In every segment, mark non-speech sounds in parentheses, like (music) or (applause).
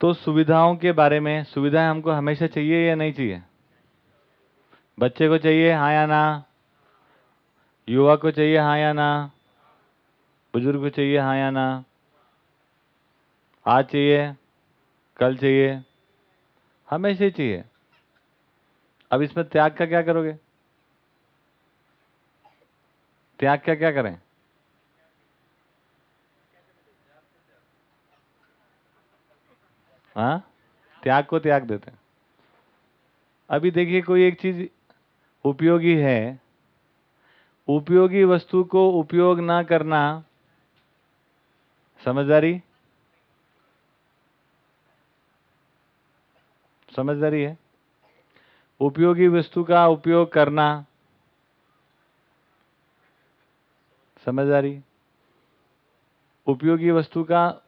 तो सुविधाओं के बारे में, सुविधाएँ हमको हमेशा चाहिए या नहीं चाहिए? बच्चे को चाहिए हाँ या ना? युवा को चाहिए हाँ या ना? बुज़ुर्ग को चाहिए हाँ या ना? आज चाहिए, कल चाहिए? हमेशा ही चाहिए। अब इसमें त्याग का क्या करोगे? त्याग का क्या करें? हाँ? त्याग को त्याग देते हैं। अभी देखिए कोई एक चीज़ उपयोगी है। उपयोगी वस्तु को उपयोग ना करना, समझदारी? समझदारी है। उपयोगी वस्तु का उपयोग करना, समझदारी? उपयोगी वस्तु का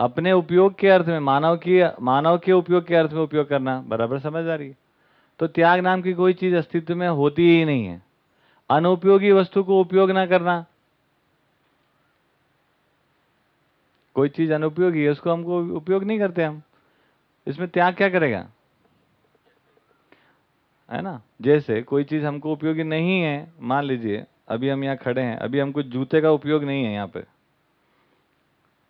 अपने उपयोग के अर्थ में, मानव की, मानव के उपयोग के अर्थ में उपयोग करना, बराबर समझ आ रही है? तो त्याग नाम की कोई चीज़ अस्तित्व में होती ही नहीं है। अनुपयोगी वस्तु को उपयोग ना करना। कोई चीज़ अनुपयोगी है, उसको हमको उपयोग नहीं करते हम। इसमें त्याग क्या करेगा? है ना? जैसे कोई चीज़ हमको उपयोगी नहीं है, मान लीजिए, अभी हम यहाँ खड़े हैं, अभी हमको जूते का उपयोग नहीं है यहाँ पे।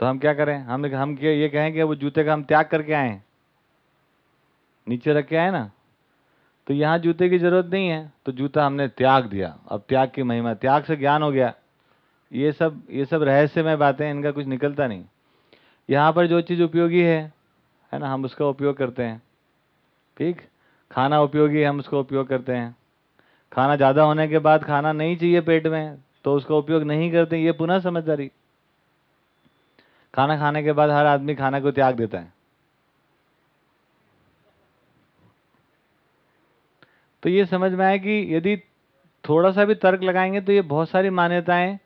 तो हम क्या करें? हम हम ये कहें कि वो जूते का हम त्याग करके आए नीचे रख के आए ना? तो यहाँ जूते की ज़रूरत नहीं है। तो जूता हमने त्याग दिया। अब त्याग की महिमा, त्याग से ज्ञान हो गया। ये सब ये सब रहस्यमय बातें, इनका कुछ निकलता नहीं। यहाँ पर जो चीज़ उपयोगी है है ना, हम उसका उपयोग करते हैं। ठीक? खाना उपयोगी है हम उसका उपयोग करते हैं। खाना ज़्यादा होने के बाद खाना नहीं चाहिए पेट में तो उसका उपयोग नहीं करते, ये पुनः समझदारी। खाना खाने के बाद हर आदमी खाना को त्याग देता है। तो ये समझ में आए कि यदि थोड़ा सा भी तर्क लगाएँगे तो ये बहुत सारी मान्यताएँ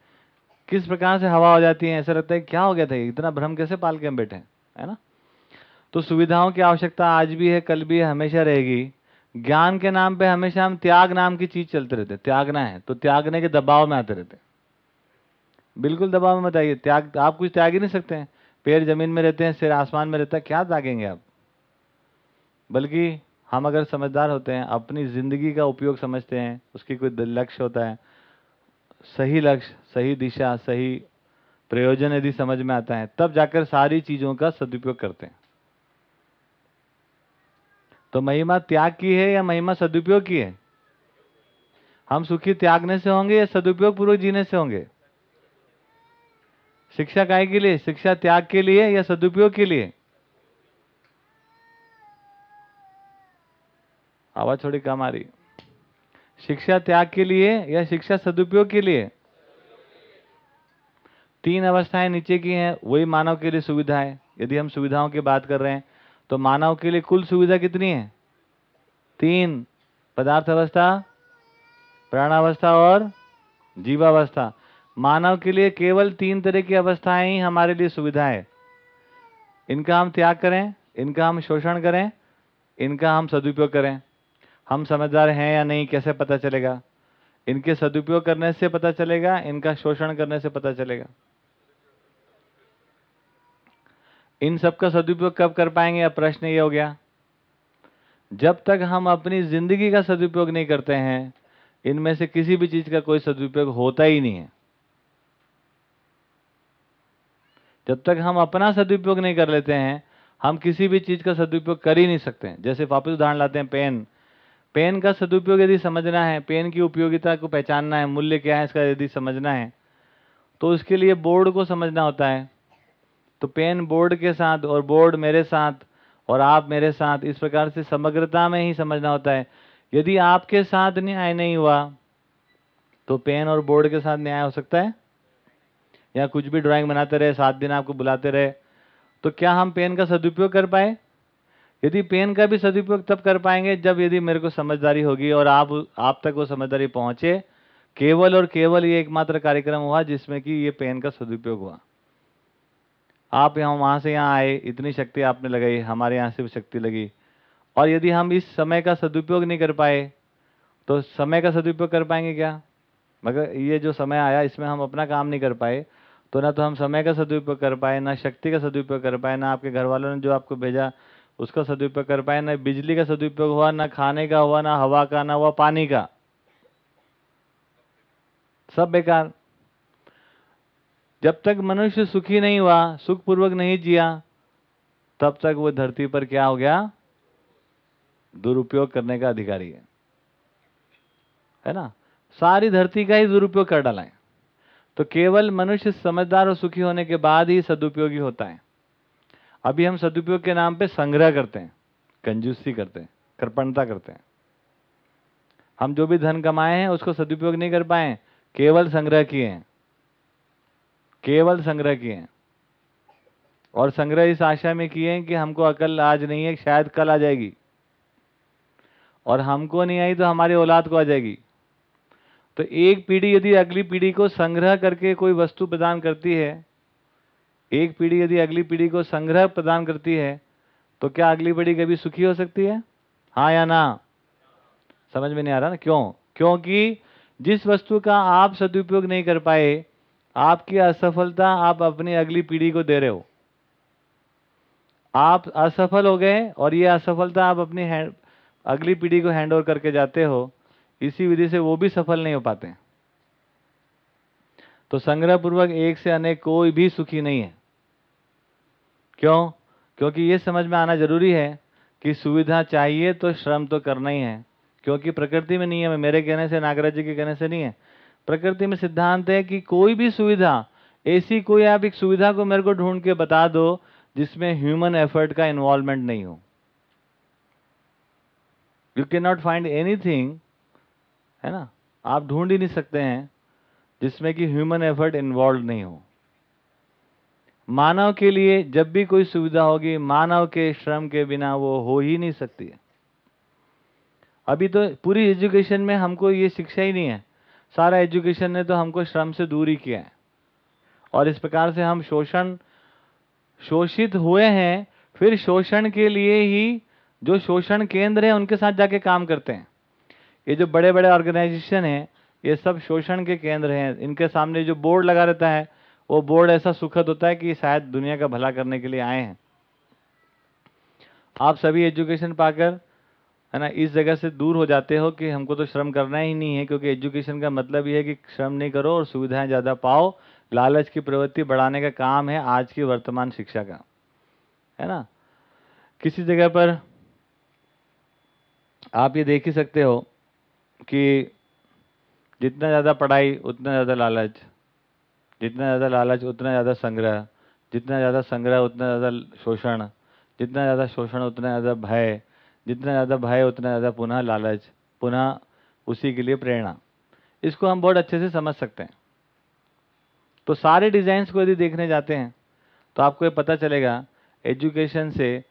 किस प्रकार से हवा हो जाती हैं, ऐसा लगता है क्या हो गया था इतना भ्रम कैसे पाल के हम बैठे है ना? तो सुविधाओं की आवश्यकता आज भी है, कल भी है, हमेशा रहेगी। ज्ञान के नाम पे हमेशा हम त्याग नाम की चीज़ चलते रहते त्यागना है तो त्यागने के दबाव में आते रहते बिल्कुल दबाव में बताइए त्याग, आप कुछ त्याग ही नहीं सकते हैं। पैर ज़मीन में रहते हैं, सिर आसमान में रहता है, क्या त्यागेंगे आप? बल्कि हम अगर समझदार होते हैं, अपनी ज़िंदगी का उपयोग समझते हैं, उसकी कोई लक्ष्य होता है, सही लक्ष्य, सही दिशा, सही प्रयोजन यदि समझ में आता है, तब जाकर सारी चीज़ों का सदुपयोग करते हैं। तो महिमा त्याग की है या महिमा सदुपयोग की है? हम सुखी त्यागने से होंगे या सदुपयोग पूर्वक जीने से होंगे? शिक्षा काय के लिए, शिक्षा त्याग के लिए या सदुपयोग के लिए? आवाज़ थोड़ी कम आ रही शिक्षा त्याग के लिए या शिक्षा सदुपयोग के लिए? तीन अवस्थाएँ नीचे की हैं, वही मानव के लिए सुविधा है। यदि हम सुविधाओं की बात कर रहे हैं तो मानव के लिए कुल सुविधा कितनी है? तीन, पदार्थ अवस्था, प्राणावस्था और जीवावस्था। मानव के लिए केवल तीन तरह की अवस्थाएँ ही हमारे लिए सुविधा है। इनका हम त्याग करें, इनका हम शोषण करें, इनका हम सदुपयोग करें। हम समझदार हैं या नहीं, कैसे पता चलेगा? इनके सदुपयोग करने से पता चलेगा, इनका शोषण करने से पता चलेगा। इन सब का सदुपयोग कब कर पाएँगे अब प्रश्न ये हो गया। जब तक हम अपनी ज़िंदगी का सदुपयोग नहीं करते हैं, इनमें से किसी भी चीज़ का कोई सदुपयोग होता ही नहीं है। जब तक हम अपना सदुपयोग नहीं कर लेते हैं, हम किसी भी चीज़ का सदुपयोग कर ही नहीं सकते हैं। जैसे वापस उदाहरण लाते हैं, पेन। पेन का सदुपयोग यदि समझना है, पेन की उपयोगिता को पहचानना है, मूल्य क्या है, इसका यदि समझना है तो उसके लिए बोर्ड को समझना होता है। तो पेन बोर्ड के साथ और बोर्ड मेरे साथ और आप मेरे साथ, इस प्रकार से समग्रता में ही समझना होता है। यदि आपके साथ न्याय नहीं हुआ तो पेन और बोर्ड के साथ न्याय हो सकता है? या कुछ भी ड्राइंग बनाते रहे, सात दिन आपको बुलाते रहे तो क्या हम पेन का सदुपयोग कर पाए? यदि पेन का भी सदुपयोग तब कर पाएँगे जब यदि मेरे को समझदारी होगी और आप आप तक वो समझदारी पहुँचे। केवल और केवल ये एकमात्र कार्यक्रम हुआ जिसमें कि ये पेन का सदुपयोग हुआ। आप यहाँ, वहाँ से यहाँ आए, इतनी शक्ति आपने लगाई, हमारे यहाँ से भी शक्ति लगी। और यदि हम इस समय का सदुपयोग नहीं कर पाए तो समय का सदुपयोग कर पाएँगे क्या? मगर ये जो समय आया, इसमें हम अपना काम नहीं कर पाए। तो ना तो हम समय का सदुपयोग कर पाए, ना शक्ति का सदुपयोग कर पाए, ना आपके घर वालों ने जो आपको भेजा, उसका सदुपयोग कर पाए, ना बिजली का सदुपयोग हुआ, ना खाने का हुआ, ना हवा का, ना हुआ पानी का। सब बेकार। जब तक मनुष्य सुखी नहीं हुआ, सुखपूर्वक नहीं जिया, तब तक वो धरती पर क्या हो गया? दुरुपयोग करने का अधिकारी है। है ना? सारी धरती का ही दुरुपयोग कर डाला है। तो केवल मनुष्य समझदार और सुखी होने के बाद ही सदुपयोगी होता है। अभी हम सदुपयोग के नाम पे संग्रह करते हैं, कंजूसी करते हैं, कृपणता करते हैं। हम जो भी धन कमाए हैं, उसको सदुपयोग नहीं कर पाए केवल संग्रह किए हैं। केवल संग्रह किए हैं। और संग्रह इस आशा में किए हैं कि हमको अकल आज नहीं है, शायद कल आ जाएगी। और हमको नहीं आई तो हमारी औलाद को आ जाएगी। तो एक पीढ़ी यदि अगली पीढ़ी को संग्रह करके कोई वस्तु प्रदान करती है, एक पीढ़ी यदि अगली पीढ़ी को संग्रह प्रदान करती है तो क्या अगली पीढ़ी कभी सुखी हो सकती है? हाँ या ना? समझ में नहीं आ रहा ना? क्यों? क्योंकि जिस वस्तु का आप सदुपयोग नहीं कर पाए, आपकी असफलता आप अपनी अगली पीढ़ी को दे रहे हो। आप असफल हो गए और ये असफलता आप अपनी अगली पीढ़ी को हैंड ओवर करके जाते हो इसी विधि से वो भी सफल नहीं हो पाते तो संग्रह पूर्वक एक से अनेक कोई भी सुखी नहीं है। क्यों? क्योंकि ये समझ में आना ज़रूरी है कि सुविधा चाहिए तो श्रम तो करना ही है, क्योंकि प्रकृति में नियम है। मेरे कहने से, नागराज जी के कहने से नहीं है। प्रकृति में सिद्धांत है कि कोई भी सुविधा, ऐसी कोई आप एक सुविधा को मेरे को ढूंढ के बता दो जिसमें ह्यूमन एफर्ट का इन्वॉल्वमेंट नहीं हो। You can not find anything है ना? आप ढूंढ ही नहीं सकते हैं जिसमें कि ह्यूमन एफर्ट इन्वॉल्व नहीं हो। मानव के लिए जब भी कोई सुविधा होगी, मानव के श्रम के बिना वो हो ही नहीं सकती है। अभी तो पूरी एजुकेशन में हमको ये शिक्षा ही नहीं है। सारा एजुकेशन ने तो हमको श्रम से दूर ही किया है। और इस प्रकार से हम शोषण, शोषित हुए हैं, फिर शोषण के लिए ही जो शोषण केंद्र है, उनके साथ जाके काम करते हैं। ये जो बड़े बड़े ऑर्गेनाइजेशन हैं, ये सब शोषण के केंद्र हैं। इनके सामने जो बोर्ड लगा रहता है, वो बोर्ड ऐसा सुखद होता है कि शायद दुनिया का भला करने के लिए आए हैं। आप सभी एजुकेशन पाकर, है ना, इस जगह से दूर हो जाते हो कि हमको तो श्रम करना ही नहीं है, क्योंकि एजुकेशन का मतलब ये है कि श्रम नहीं करो और सुविधाएँ ज़्यादा पाओ। लालच की प्रवृत्ति बढ़ाने का काम है आज की वर्तमान शिक्षा का। है ना? किसी जगह पर आप ये देख ही सकते हो कि जितना ज़्यादा पढ़ाई, उतना ज़्यादा लालच। जितना ज़्यादा लालच, उतना ज़्यादा संग्रह। जितना ज़्यादा संग्रह, उतना ज़्यादा शोषण। जितना ज़्यादा शोषण, उतना ज़्यादा भय। जितना ज़्यादा भय, उतना ज़्यादा पुनः लालच, पुनः उसी के लिए प्रेरणा। इसको हम बहुत अच्छे से समझ सकते हैं। तो सारे डिज़ाइंस को यदि देखने जाते हैं तो आपको ये पता चलेगा, एजुकेशन से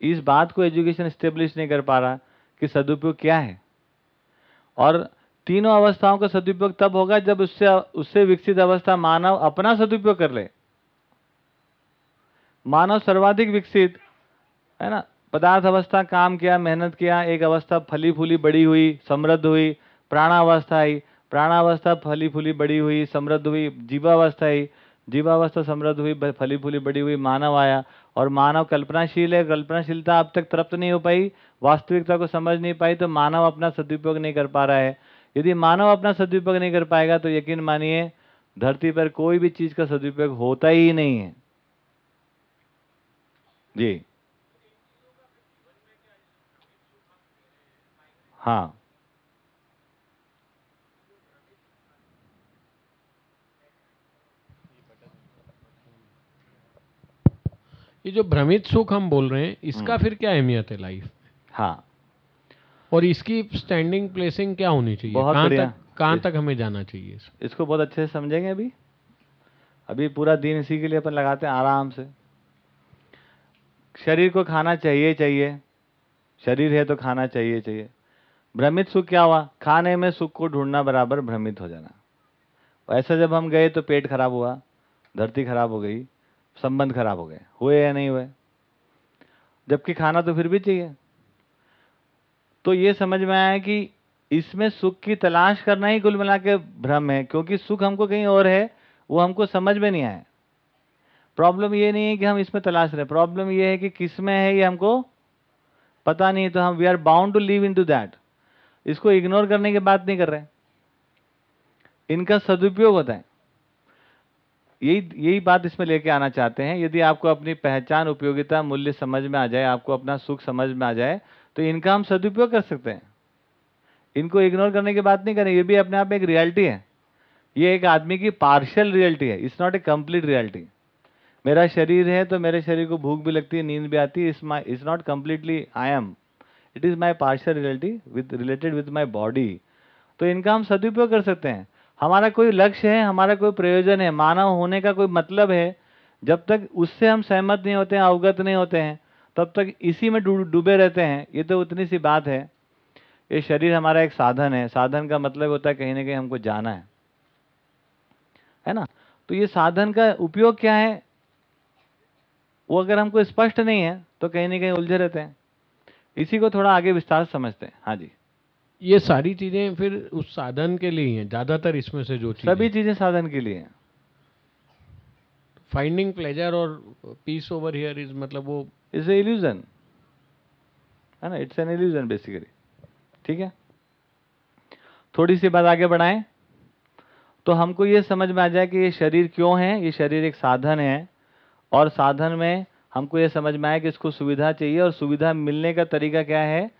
इस बात को एजुकेशन स्टेब्लिश नहीं कर पा रहा कि सदुपयोग क्या है। और तीनों अवस्थाओं का सदुपयोग तब होगा जब उससे उससे विकसित अवस्था मानव अपना सदुपयोग कर ले। मानव सर्वाधिक विकसित, है ना? पदार्थ अवस्था, काम किया, मेहनत किया, एक अवस्था फली फूली बड़ी हुई, समृद्ध हुई, प्राणावस्था आई। प्राणावस्था फली फूली बड़ी हुई, समृद्ध हुई, जीवावस्था आई। जीवावस्था समृद्ध हुई फली फूली बड़ी हुई, मानव आया। और मानव कल्पनाशील है, कल्पनाशीलता अब तक तृप्त नहीं हो पाई, वास्तविकता को समझ नहीं पाई तो मानव अपना सदुपयोग नहीं कर पा रहा है। यदि मानव अपना सदुपयोग नहीं कर पाएगा तो यकीन मानिए, धरती पर कोई भी चीज़ का सदुपयोग होता ही नहीं है। जी। हाँ। ये जो भ्रमित सुख हम बोल रहे हैं इसका हम्म। फिर क्या अहमियत है लाइफ हाँ। और इसकी स्टैंडिंग प्लेसिंग क्या होनी चाहिए? बहुत कहाँ तक कहाँ तक हमें जाना चाहिए इसको बहुत अच्छे से समझेंगे अभी। अभी पूरा दिन इसी के लिए अपन लगाते हैं आराम से। शरीर को खाना चाहिए चाहिए। शरीर है तो खाना चाहिए चाहिए। भ्रमित सुख क्या हुआ? खाने में सुख को ढूंढना बराबर भ्रमित हो जाना। ऐसा जब हम गए तो पेट खराब हुआ धरती खराब हो गई। संबंध खराब हो गए। हुए या नहीं हुए? जबकि खाना तो फिर भी चाहिए। तो ये समझ में आया कि इसमें सुख की तलाश करना ही कुल मिला के भ्रम है, क्योंकि सुख हमको कहीं और है, वो हमको समझ में नहीं आया। प्रॉब्लम ये नहीं है कि हम इसमें तलाश रहे। प्रॉब्लम ये है कि किसमें है ये हमको पता नहीं तो हम we are bound to live in to that इसको इग्नोर करने की बात नहीं कर रहे। इनका सदुपयोग होता है। यही यही बात इसमें लेके आना चाहते हैं। यदि आपको अपनी पहचान, उपयोगिता, मूल्य समझ में आ जाए, आपको अपना सुख समझ में आ जाए तो इनका हम सदुपयोग कर सकते हैं। इनको इग्नोर करने की बात नहीं करें, ये भी अपने आप में एक रियलिटी है। ये एक आदमी की पार्शियल रियलिटी है it's not a complete reality मेरा शरीर है तो मेरे शरीर को भूख भी लगती है, नींद भी आती है इस my is not completely I am it is my partial reality with related with my body तो इनका हम सदुपयोग कर सकते हैं। हमारा कोई लक्ष्य है, हमारा कोई प्रयोजन है, मानव होने का कोई मतलब है, जब तक उससे हम सहमत नहीं होते हैं, अवगत नहीं होते हैं, तब तक इसी में डूबे रहते हैं, ये तो उतनी सी बात है। ये शरीर हमारा एक साधन है, साधन का मतलब होता है कहीं ना कहीं हमको जाना है। है ना? तो ये साधन का उपयोग क्या है? वो अगर हमको स्पष्ट नहीं है तो कहीं ना कहीं उलझे रहते हैं। इसी को थोड़ा आगे विस्तार समझते हैं। हाँ जी। ये सारी चीज़ें फिर उस साधन के लिए हैं ज़्यादातर इसमें से जो सभी चीज़ें साधन के लिए हैं। फाइंडिंग प्लेजर और पीस ओवर हियर इज़ मतलब वो इज़ ए इल्यूजन है ना? इट्स एन इल्यूजन बेसिकली ठीक है? थोड़ी सी बात आगे बढ़ाएँ। तो हमको ये समझ में आ जाए कि ये शरीर क्यों है? ये शरीर एक साधन है और साधन में हमको ये समझ में आया कि इसको सुविधा चाहिए और सुविधा मिलने का तरीका क्या है?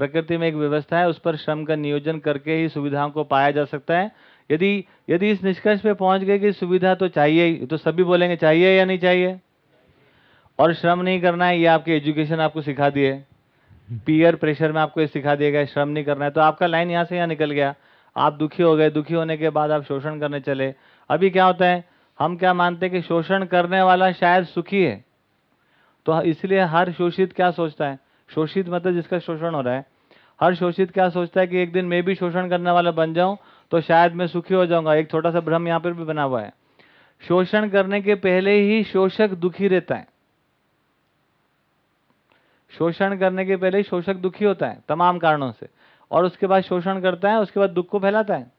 प्रकृति में एक व्यवस्था है, उस पर श्रम का नियोजन करके ही सुविधाओं को पाया जा सकता है। यदि यदि इस निष्कर्ष पे पहुँच गए कि सुविधा तो चाहिए ही तो सभी बोलेंगे चाहिए या नहीं चाहिए? और श्रम नहीं करना है, ये आपके एजुकेशन आपको सिखा दिए। पीयर प्रेशर में आपको ये सिखा दिया गया, श्रम नहीं करना है तो आपका लाइन यहाँ से यहाँ निकल गया। आप दुखी हो गए, दुखी होने के बाद आप शोषण करने चले। अभी क्या होता है, हम क्या मानते हैं कि शोषण करने वाला शायद सुखी है? तो इसलिए हर शोषित क्या सोचता है? शोषित मतलब जिसका शोषण हो रहा है। हर शोषित क्या सोचता है कि एक दिन मैं भी शोषण करने वाला बन जाऊँ तो शायद मैं सुखी हो जाऊँगा। एक छोटा सा भ्रम यहाँ पर भी बना हुआ है। शोषण करने के पहले ही शोषक दुखी रहता है। शोषण करने के पहले ही शोषक दुखी होता है, तमाम कारणों से। और उसके बाद शोषण करता है, उसके बाद दुख को फैलाता है।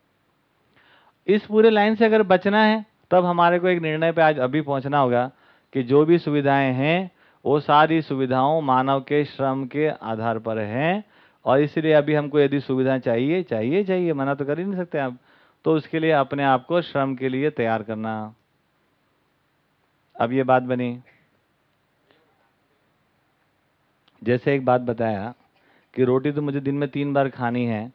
इस पूरे लाइन से अगर बचना है, तब हमारे को एक निर्णय पे आज अभी पहुँचना होगा कि जो भी सुविधाएँ हैं वो सारी सुविधाओं मानव के श्रम के आधार पर हैं, और इसलिए अभी हमको यदि सुविधाएँ चाहिए चाहिए चाहिए, मना तो कर ही नहीं सकते आप। तो उसके लिए अपने आप को श्रम के लिए तैयार करना। अब ये बात बनी। जैसे एक बात बताया कि रोटी तो मुझे दिन में तीन बार खानी है,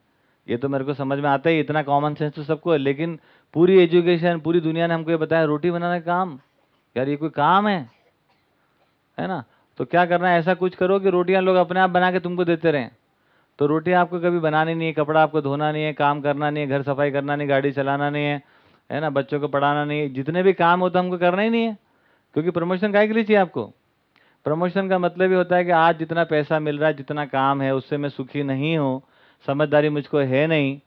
ये तो मेरे को समझ में आता है इतना कॉमन सेंस तो सबको है, लेकिन पूरी एजुकेशन पूरी दुनिया ने हमको ये बताया, रोटी बनाना काम। यार ये कोई काम है? है ना? तो क्या करना है? ऐसा कुछ करो कि रोटियाँ लोग अपने आप बना के तुमको देते रहें। तो रोटी आपको कभी बनानी नहीं है, कपड़ा आपको धोना नहीं है, काम करना नहीं है, घर सफ़ाई करना नहीं, गाड़ी चलाना नहीं है है ना? बच्चों को पढ़ाना नहीं है, जितने भी काम होता है हमको करना ही नहीं है। क्योंकि प्रमोशन काय के लिए चाहिए आपको? प्रमोशन का मतलब ये होता है कि आज जितना पैसा मिल रहा है, जितना काम है, उससे मैं सुखी नहीं हूँ, समझदारी मुझको है नहीं,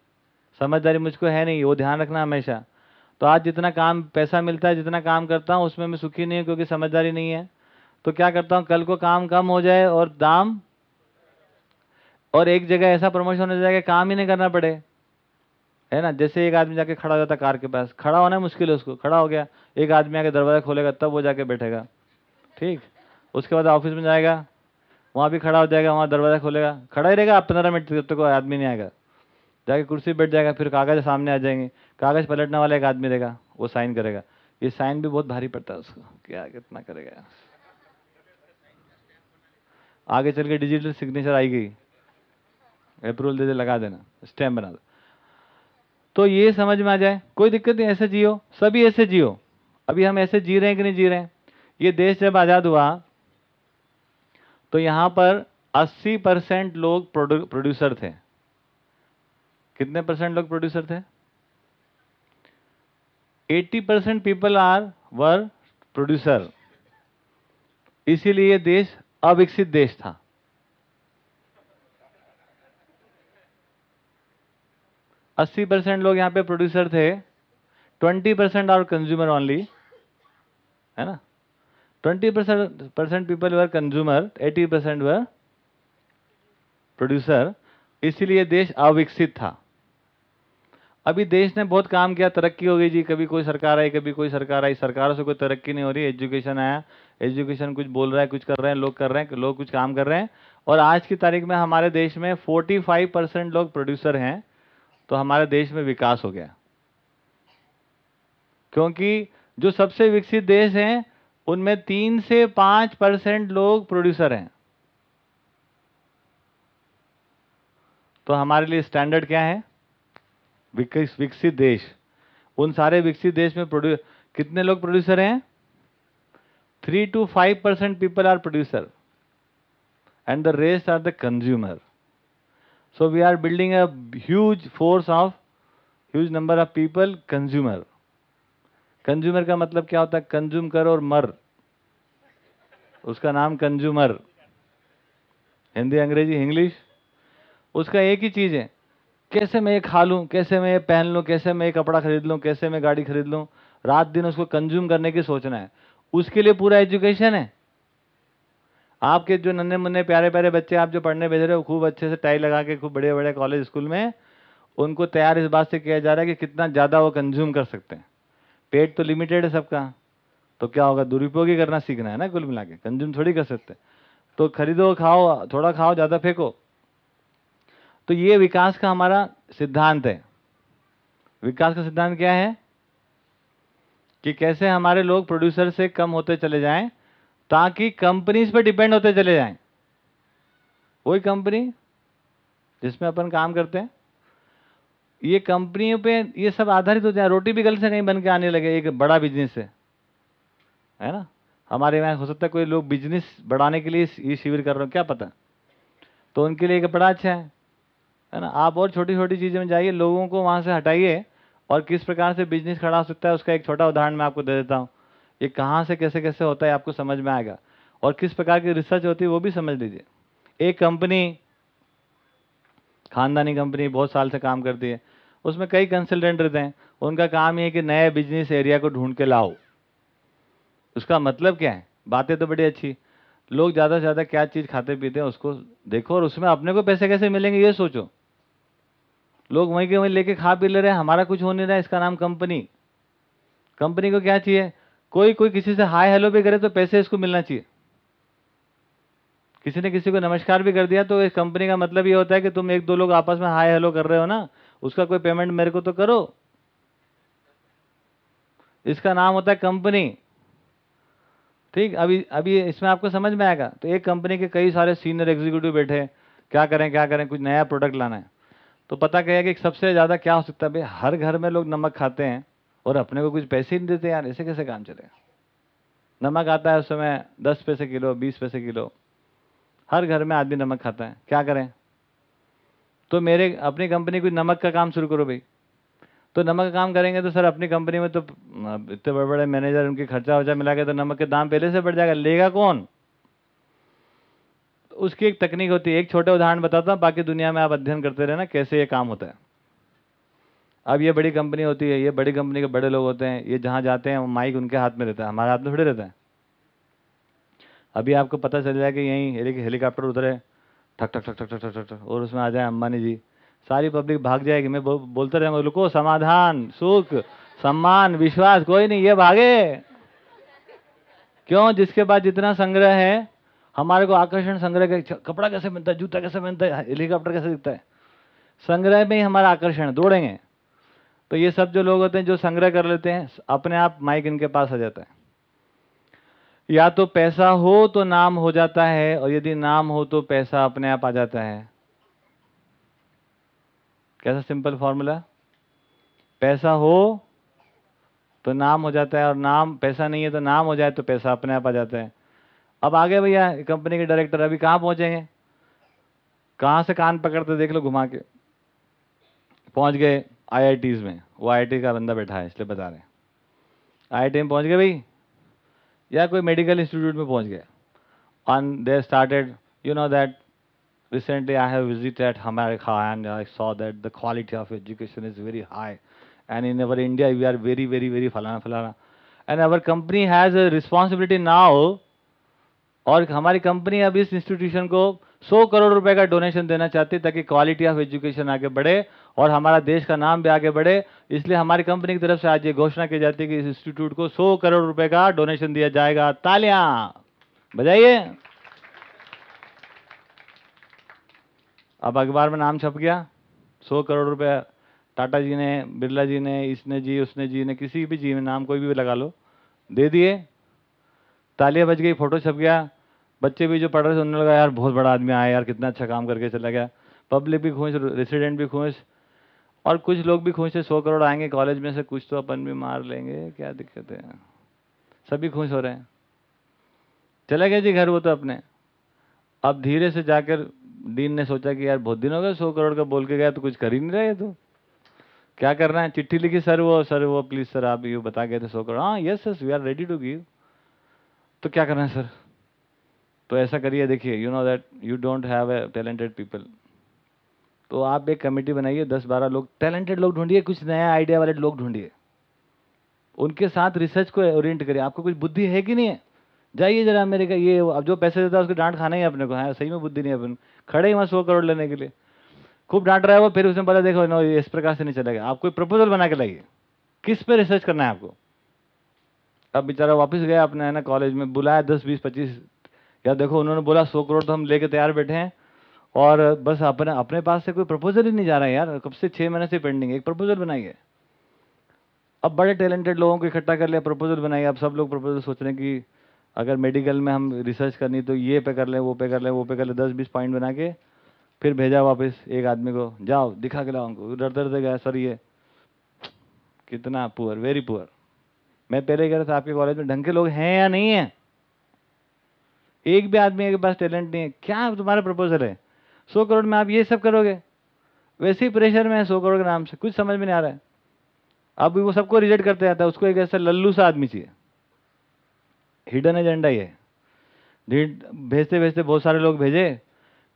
समझदारी मुझको है नहीं, वो ध्यान रखना हमेशा। तो आज जितना काम पैसा मिलता है, जितना काम करता हूँ, उसमें मैं सुखी नहीं हूँ क्योंकि समझदारी नहीं है। तो क्या करता हूँ? कल को काम कम हो जाए और दाम? और एक जगह ऐसा प्रमोशन हो जाएगा काम ही नहीं करना पड़े। है ना? जैसे एक आदमी जाके खड़ा हो जाता कार के पास। खड़ा होना मुश्किल है उसको। खड़ा हो गया। एक आदमी आके दरवाज़ा खोलेगा, तब वो जाके बैठेगा। ठीक? उसके बाद ऑफ़िस में जाएगा। वहाँ भी खड़ा हो जाएगा, वहाँ दरवाज़ा खोलेगा। खड़ा ही रहेगा पंद्रह मिनट तक तो आदमी नहीं आएगा। जाके कुर्सी बैठ जाएगा, फिर कागज़ सामने आ जाएँगे। कागज़ पलटने वाला एक आदमी रहेगा, वो साइन करेगा। ये साइन भी बहुत भारी पड़ता है उसको। क्या कितना करेगा आगे चल के डिजिटल सिग्नेचर आई गई। अप्रूवल दे दे, लगा देना। स्टैम्प बना दो। तो ये समझ में आ जाए, कोई दिक्कत नहीं, ऐसे जियो। सभी ऐसे जियो। अभी हम ऐसे जी रहे हैं कि नहीं जी रहे हैं? ये देश जब आज़ाद हुआ तो यहाँ पर 80 परसेंट लोग प्रोड्यूसर थे। कितने परसेंट लोग प्रोड्यूसर थे? 80 percent people are were producer इसीलिए देश अविकसित देश था। अस्सी परसेंट लोग यहाँ पे प्रोड्यूसर थे, twenty percent are consumer only है ना? Twenty percent percent people were consumer eighty percent were producer इसीलिए देश अविकसित था। अभी देश ने बहुत काम किया, तरक्की हो गई जी। कभी कोई सरकार आई, कभी कोई सरकार आई। सरकारों से कोई तरक्की नहीं हो रही। एजुकेशन आया। एजुकेशन कुछ बोल रहा है, कुछ कर रहे हैं, लोग कर रहे हैं, लोग कुछ काम कर रहे हैं। और आज की तारीख में हमारे देश में 45 परसेंट लोग प्रोड्यूसर हैं तो हमारे देश में विकास हो गया। क्योंकि जो सबसे विकसित देश हैं, उनमें तीन से पाँच परसेंट लोग प्रोड्यूसर हैं। तो हमारे लिए स्टैंडर्ड क्या है? विकसित देश। उन सारे विकसित देश में प्रोड्यू कितने लोग प्रोड्यूसर हैं? Three two five percent people are producer and the rest are the consumer so we are building a huge force of huge number of people consumer consumer का मतलब क्या होता है? कंज्यूम कर और मर। उसका नाम कंज्यूमर हिंदी, अंग्रेज़ी इंग्लिश उसका एक ही चीज़ है। कैसे मैं ये खा लूँ? कैसे मैं ये पहन लूँ? कैसे मैं ये कपड़ा खरीद लूँ? कैसे मैं गाड़ी खरीद लूँ? रात दिन उसको कंज्यूम करने की सोचना है। उसके लिए पूरा एजुकेशन है। आपके जो नन्हे मुन्ने प्यारे प्यारे बच्चे आप जो पढ़ने भेज रहे हो, खूब अच्छे से टाई लगा के, खूब बड़े बड़े कॉलेज स्कूल में, उनको तैयार इस बात से किया जा रहा है कि कितना ज़्यादा वो कंज्यूम कर सकते हैं। पेट तो लिमिटेड है सबका। तो क्या होगा? दुरुपयोग ही करना सीखना है ना कुल मिला के। कंज्यूम थोड़ी कर सकते तो खरीदो, खाओ, थोड़ा खाओ, ज़्यादा फेंको। तो ये विकास का हमारा सिद्धांत है। विकास का सिद्धांत क्या है? कि कैसे हमारे लोग प्रोड्यूसर से कम होते चले जाएँ, ताकि कंपनीज़ पे डिपेंड होते चले जाएँ। वही कंपनी जिसमें अपन काम करते हैं। ये कंपनियों पे ये सब आधारित हो। जाए रोटी भी गलत से कहीं बन के आने लगे, एक बड़ा बिज़नेस है। है ना? हमारे यहाँ हो सकता है कोई लोग बिज़नेस बढ़ाने के लिए ये शिविर कर रहे हो, क्या पता? तो उनके लिए एक बड़ा अच्छा है। है ना? आप और छोटी छोटी चीज़ें में जाइए, लोगों को वहाँ से हटाइए और किस प्रकार से बिज़नेस खड़ा हो सकता है, उसका एक छोटा उदाहरण मैं आपको दे देता हूँ। ये कहाँ से, कैसे कैसे होता है, आपको समझ में आएगा। और किस प्रकार की रिसर्च होती है, वो भी समझ लीजिए। एक कंपनी खानदानी कंपनी बहुत साल से काम करती है। उसमें कई कंसल्टेंट रहते हैं। उनका काम ये है कि नए बिज़नेस एरिया को ढूंढ के लाओ। उसका मतलब क्या है? बातें तो बड़ी अच्छी। लोग ज़्यादा से ज़्यादा क्या चीज़ खाते पीते हैं, उसको देखो और उसमें अपने को पैसे कैसे मिलेंगे, ये सोचो। लोग वहीं के वहीं लेके खा पी ले रहे हैं, हमारा कुछ हो नहीं रहा है, इसका नाम कंपनी। कंपनी को क्या चाहिए? कोई कोई किसी से हाय हेलो भी करे तो पैसे इसको मिलना चाहिए। किसी ने किसी को नमस्कार भी कर दिया तो इस कंपनी का मतलब ये होता है कि तुम एक दो लोग आपस में हाय हेलो कर रहे हो ना, उसका कोई पेमेंट मेरे को तो करो। इसका नाम होता है कंपनी। ठीक, अभी अभी इसमें आपको समझ में आएगा। तो एक कंपनी के कई सारे सीनियर एग्जीक्यूटिव बैठे क्या करें क्या करें, कुछ नया प्रोडक्ट लाना है। तो पता क्या कि सबसे ज़्यादा क्या हो सकता है, भाई, हर घर में लोग नमक खाते हैं और अपने को कुछ पैसे ही नहीं देते यार, ऐसे कैसे काम चलेगा? नमक आता है उस समय दस पैसे किलो, बीस पैसे किलो। हर घर में आदमी नमक खाता है, क्या करें? तो मेरे, अपनी कंपनी कोई नमक का काम शुरू करो भाई। तो नमक का काम करेंगे तो सर अपनी कंपनी में तो इतने बड़े बड़े मैनेजर उनके खर्चा वर्चा मिला के तो नमक के दाम पहले से बढ़ जाएगा। लेगा कौन? उसकी एक तकनीक होती है। एक छोटे उदाहरण बताता हूँ बाकी दुनिया में आप अध्ययन करते रहना कैसे ये काम होता है। अब ये बड़ी कंपनी होती है ये बड़ी कंपनी के बड़े लोग होते हैं ये जहाँ जाते हैं माइक उनके हाथ में रहता है हमारे हाथ में थोड़े रहता है। अभी आपको पता चल जाए कि यहीं हेलीकॉप्टर उतरे ठक ठक ठक ठक ठक ठक ठक और उसमें आ जाए अम्बानी जी। सारी पब्लिक भाग जाएगी। मैं बो, बोलते रहूँगा रुको समाधान सुख सम्मान विश्वास कोई नहीं ये भागे। क्यों? जिसके पास जितना संग्रह है हमारे को आकर्षण संग्रह का कपड़ा कैसे बनता है, जूता कैसे बनता है, हेलीकॉप्टर कैसे दिखता है? संग्रह में ही हमारा आकर्षण दौड़ेंगे। तो ये सब जो लोग होते हैं, जो संग्रह कर लेते हैं अपने आप माइक इनके पास आ जाता है। या तो पैसा हो तो नाम हो जाता है, और यदि नाम हो तो पैसा अपने आप आ जाता है। कैसा सिंपल फॉर्मूला? पैसा हो तो नाम हो जाता है, और नाम, पैसा नहीं है तो नाम हो जाए तो पैसा अपने आप आ जाता है। अब आगे भैया कंपनी के डायरेक्टर अभी कहाँ पहुँचेंगे कहाँ से कान पकड़ते देख लो घुमा के। पहुँच गए आईआईटीज में। वो आईआईटी का बंदा बैठा है, इसलिए बता रहे हैं। आई आईआईटी में पहुँच गए भाई? या कोई मेडिकल इंस्टीट्यूट में पहुँच गए? On they started you know that recently I have visited हमारे Khan I saw that the quality of education is very high and in our India we are very very very फलाना फलाना। And our company has a responsibility now और हमारी company अब इस institution को 100 करोड़ रुपए का डोनेशन देना चाहती है ताकि क्वालिटी ऑफ़ एजुकेशन आगे बढ़े और हमारा देश का नाम भी आगे बढ़े। इसलिए हमारी कंपनी की तरफ़ से आज ये घोषणा की जाती है कि इस इंस्टीट्यूट को 100 करोड़ रुपए का डोनेशन दिया जाएगा। तालियाँ बजाइए। अब अखबार में नाम छप गया। सौ करोड़ रुपया टाटा जी ने, बिरला जी ने, इसने जी, उसने जी ने, किसी भी जी में नाम कोई भी लगा लो। दे दिए। तालियाँ बज गई, फ़ोटो छप गया। बच्चे भी जो पढ़ रहे थे, उन्होंने लगा, यार, बहुत बड़ा आदमी आया, यार, कितना अच्छा काम करके चला गया। पब्लिक भी खुश रेसिडेंट भी खुश, और कुछ लोग भी खुश है सौ करोड़ आएँगे कॉलेज में से, कुछ तो अपन भी मार लेंगे, क्या दिक्कत है? सभी खुश हो रहे हैं। चले गए जी घर वो तो अपने। अब धीरे से जाकर डीन ने सोचा कि, यार, बहुत दिन हो गए, सौ करोड़ का बोल के गया तो कुछ कर ही नहीं रहे तो? क्या करना है? चिट्ठी लिखी, सर, वो सर, वो प्लीज़ सर, आप ये बता गए थे सौ करोड़। हाँ yes sir we are ready to give तो क्या करना है, सर? तो ऐसा करिए, देखिए you know that you don't have a talented people तो आप एक कमेटी बनाइए, दस बारह लोग टैलेंटेड लोग ढूंढिए, कुछ नया आइडिया वाले लोग ढूंढिए। उनके साथ रिसर्च को ओरिएंट करिए। आपको कुछ बुद्धि है कि नहीं है? जाइए जरा मेरे का ये, अब जो पैसे देता है उसको डांट खाना ही अपने को। है, सही में बुद्धि नहीं है अपन। खड़े ही वहाँ सौ करोड़ लेने के लिए। खूब डांट रहा है वो, फिर उसने बोला, देखो नो इस प्रकार से नहीं चलेगा। आप कोई प्रपोजल बना के लाइए। किस पे रिसर्च करना है आपको? अब बेचारा वापस गया अपने, है ना कॉलेज में, बुलाया दस, बीस, पच्चीस या देखो, उन्होंने बोला, सौ करोड़ तो हम लेके तैयार बैठे हैं। और बस अपने अपने पास से कोई प्रपोजल ही नहीं जा रहा है यार। कब से छः महीने से पेंडिंग एक प्रपोजल बनाइए अब बड़े टैलेंटेड लोगों को इकट्ठा कर लिया प्रपोजल बनाइए अब सब लोग प्रपोजल सोच रहे हैं कि अगर मेडिकल में हम रिसर्च करनी तो ये पे कर लें, वो पे कर लें, वो पे कर लें, दस बीस पॉइंट बना के, फिर भेजा वापस एक आदमी को, जाओ, दिखा के लाओ उनको। डर डर से गया, सर ये, कितना पुअर वेरी पुअर मैं पहले कह रहा था, आपके कॉलेज में ढंग के लोग हैं या नहीं है? एक भी आदमी के पास टैलेंट नहीं है, क्या तुम्हारा प्रपोजल है? सौ करोड़ में आप ये सब करोगे? वैसे ही प्रेशर में है सौ करोड़ के नाम से, कुछ समझ में नहीं आ रहा है। अब वो सबको रिजेक्ट करते जाता है, उसको एक ऐसा लल्लू सा आदमी चाहिए। हिडन एजेंडा ये भेजते भेजते बहुत सारे लोग भेजे,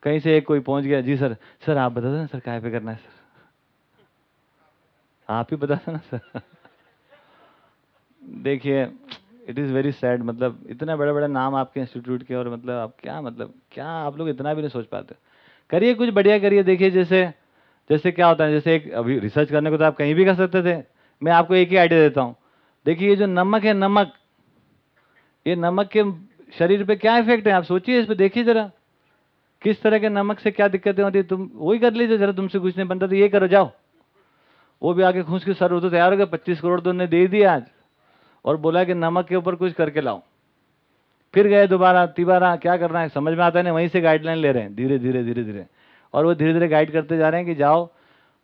कहीं से एक कोई पहुँच गया, जी सर सर आप बता देना सर क्या पे करना है, सर? आप ही बता देना सर। देखिए इट इज़ वेरी सैड मतलब इतना बड़े बड़े नाम आपके इंस्टीट्यूट के और मतलब आप क्या मतलब क्या आप लोग इतना भी नहीं सोच पाते। करिए कुछ बढ़िया करिए, देखिए जैसे जैसे क्या होता है, जैसे एक अभी रिसर्च करने को तो आप कहीं भी कर सकते थे। मैं आपको एक ही आइडिया देता हूँ। देखिए ये जो नमक है, नमक, ये नमक के शरीर पे क्या इफ़ेक्ट है? आप सोचिए इस पर देखिए जरा। किस तरह के नमक से क्या दिक्कतें होती तुम वही कर लीजिए, जरा तुमसे कुछ नहीं बनता तो ये करो, जाओ। वो भी आगे खुश के सर वो तो तैयार हो गया पच्चीस करोड़ तो उन्हें दे दिया आज। और बोला कि नमक के ऊपर कुछ करके लाओ फिर गए दोबारा, तिबारा, क्या करना है? समझ में आता है नहीं, वहीं से गाइडलाइन ले रहे हैं, धीरे धीरे धीरे धीरे। और वो धीरे धीरे गाइड करते जा रहे हैं कि जाओ,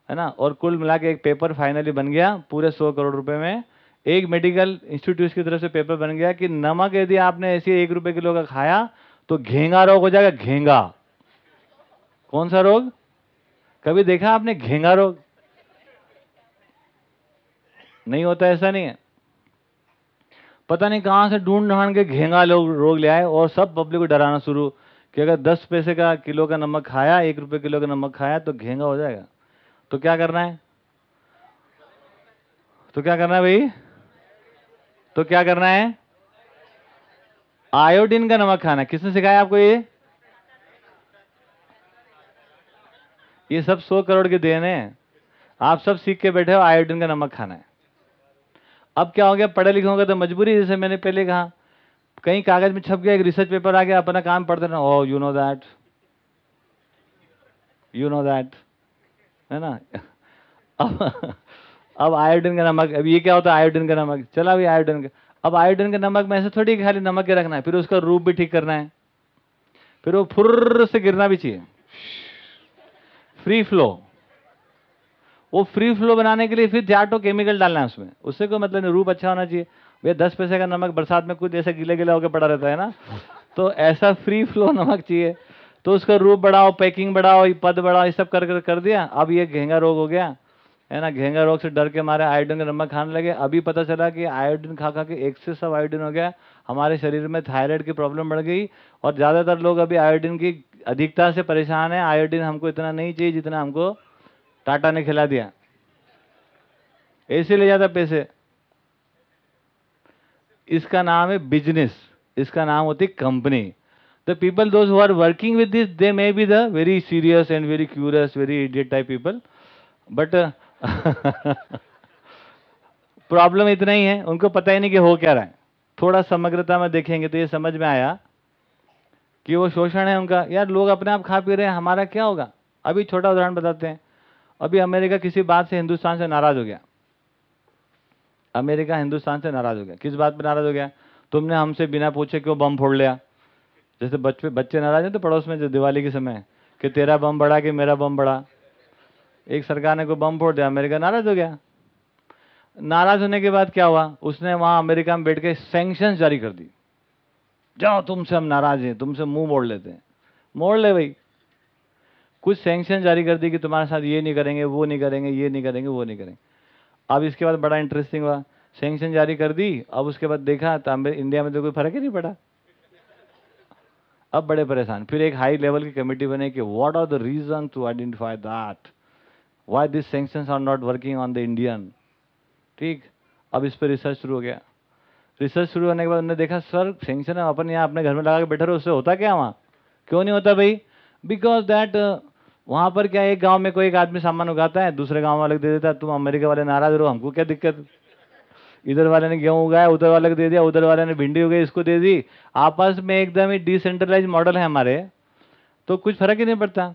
है ना? और कुल मिला के एक पेपर फाइनली बन गया, पूरे सौ करोड़ रुपए में। एक मेडिकल इंस्टीट्यूट की तरफ़ से पेपर बन गया कि नमक यदि आपने ऐसे एक रुपए किलो का खाया तो घेंगा रोग हो जाएगा, घेंगा। कौन सा रोग? कभी देखा आपने घेंगा रोग? नहीं होता, ऐसा नहीं है। पता नहीं कहाँ से ढूंढ ढांड के घेंगा लोग रोग ले आए और सब पब्लिक को डराना शुरू कि अगर दस पैसे का किलो का नमक खाया, एक रुपये किलो का नमक खाया तो घेंगा हो जाएगा। तो क्या करना है? तो क्या करना है भाई? तो क्या करना है? आयोडीन का नमक खाना किसने सिखाया आपको ये? ये सब सौ करोड़ के देन है। आप सब सीख के बैठे हो, आयोडीन का नमक खाना है। अब क्या हो गया? पढ़े लिखे होंगे तो मजबूरी जैसे मैंने पहले कहा। कहीं कागज़ में छप गया, एक रिसर्च पेपर आ गया, अपना काम पढ़ते ना ओ you know that you know that है ना? (laughs) अब अब आयोडीन का नमक, अब ये क्या होता है? आयोडीन का नमक। चला भी आयोडीन का। अब आयोडीन का नमक में ऐसे थोड़ी खाली नमक के रखना है, फिर उसका रूप भी ठीक करना है। फिर वो फुर्र से गिरना भी चाहिए। फ्री फ्लो वो फ्री फ्लो बनाने के लिए फिर जाटो केमिकल डालना है उसमें। उससे कोई मतलब नहीं, रूप अच्छा होना चाहिए। भैया, दस पैसे का नमक बरसात में कुछ ऐसा गीला गीला होकर पड़ा रहता है ना? तो ऐसा फ्री फ्लो नमक चाहिए। तो उसका रूप बढ़ाओ पैकिंग बढ़ाओ पद बढ़ाओ, ये सब कर कर कर दिया। अब ये घेंगा रोग हो गया। है ना? घेंगा रोग से डर के मारे आयोडीन का नमक खाने लगे। अभी पता चला कि आयोडीन खा खा के एक्सेस ऑफ़ आयोडीन हो गया। हमारे शरीर में थायराइड की प्रॉब्लम बढ़ गई। और ज़्यादातर लोग अभी आयोडीन की अधिकता से परेशान है। आयोडीन हमको इतना नहीं चाहिए जितना हमको टाटा ने खिला दिया। ऐसे ले जाता पैसे। इसका नाम है बिज़नेस। इसका नाम होती company. The people who are working with this they may be the very serious and very curious very idiot type people. But uh, (laughs) problem इतना ही है। उनको पता ही नहीं कि हो क्या रहा है। थोड़ा समग्रता में देखेंगे तो ये समझ में आया कि वो शोषण है उनका। यार लोग अपने आप खा पी रहे हैं हमारा क्या होगा? अभी छोटा उदाहरण बताते हैं। अभी अमेरिका किसी बात से हिंदुस्तान से नाराज़ हो गया। अमेरिका हिंदुस्तान से नाराज़ हो गया। किस बात पर नाराज़ हो गया? तुमने हमसे बिना पूछे क्यों बम फोड़ लिया? जैसे बच्चे बच्चे नाराज़ हैं तो पड़ोस में जो दिवाली के समय कि तेरा बम बड़ा कि मेरा बम बड़ा? एक सरकार ने कोई बम फोड़ दिया, अमेरिका नाराज़ हो गया। नाराज़ होने के बाद क्या हुआ? उसने वहाँ अमेरिका में बैठ के सेंक्शन जारी कर दी। जाओ, तुमसे हम नाराज़ हैं, तुमसे मुँह मोड़ लेते हैं। मोड़ ले भाई। कुछ सेंक्शन जारी कर दी कि तुम्हारे साथ ये नहीं करेंगे, वो नहीं करेंगे, ये नहीं करेंगे, वो नहीं करेंगे। अब इसके बाद बड़ा इंटरेस्टिंग हुआ। सैंक्शन जारी कर दी, अब उसके बाद देखा तो इंडिया में तो कोई फ़र्क ही नहीं पड़ा। अब बड़े परेशान। फिर एक हाई लेवल की कमेटी बने कि what are the reason to identify that why this sanction are not working on the Indian ठीक? अब इस पर रिसर्च शुरू हो गया। रिसर्च शुरू होने के बाद उन्होंने देखा, सर सेंक्शन अपन यहाँ, अपने घर में लगा के बैठे रहे, उससे होता क्या वहाँ? क्यों नहीं होता भाई? बिकॉज़ दैट वहाँ पर क्या एक गाँव में कोई एक आदमी सामान उगाता है, दूसरे गाँव वाले को दे देता है, तुम अमेरिका वाले नाराज़ रहो, हमको क्या दिक्कत? इधर वाले ने गेहूँ उगाया, उधर वाले को दे दिया, उधर वाले ने भिंडी उगाई, इसको दे दी। आपस में एकदम ही डिसेंट्रलाइज मॉडल है हमारे तो कुछ फ़र्क ही नहीं पड़ता।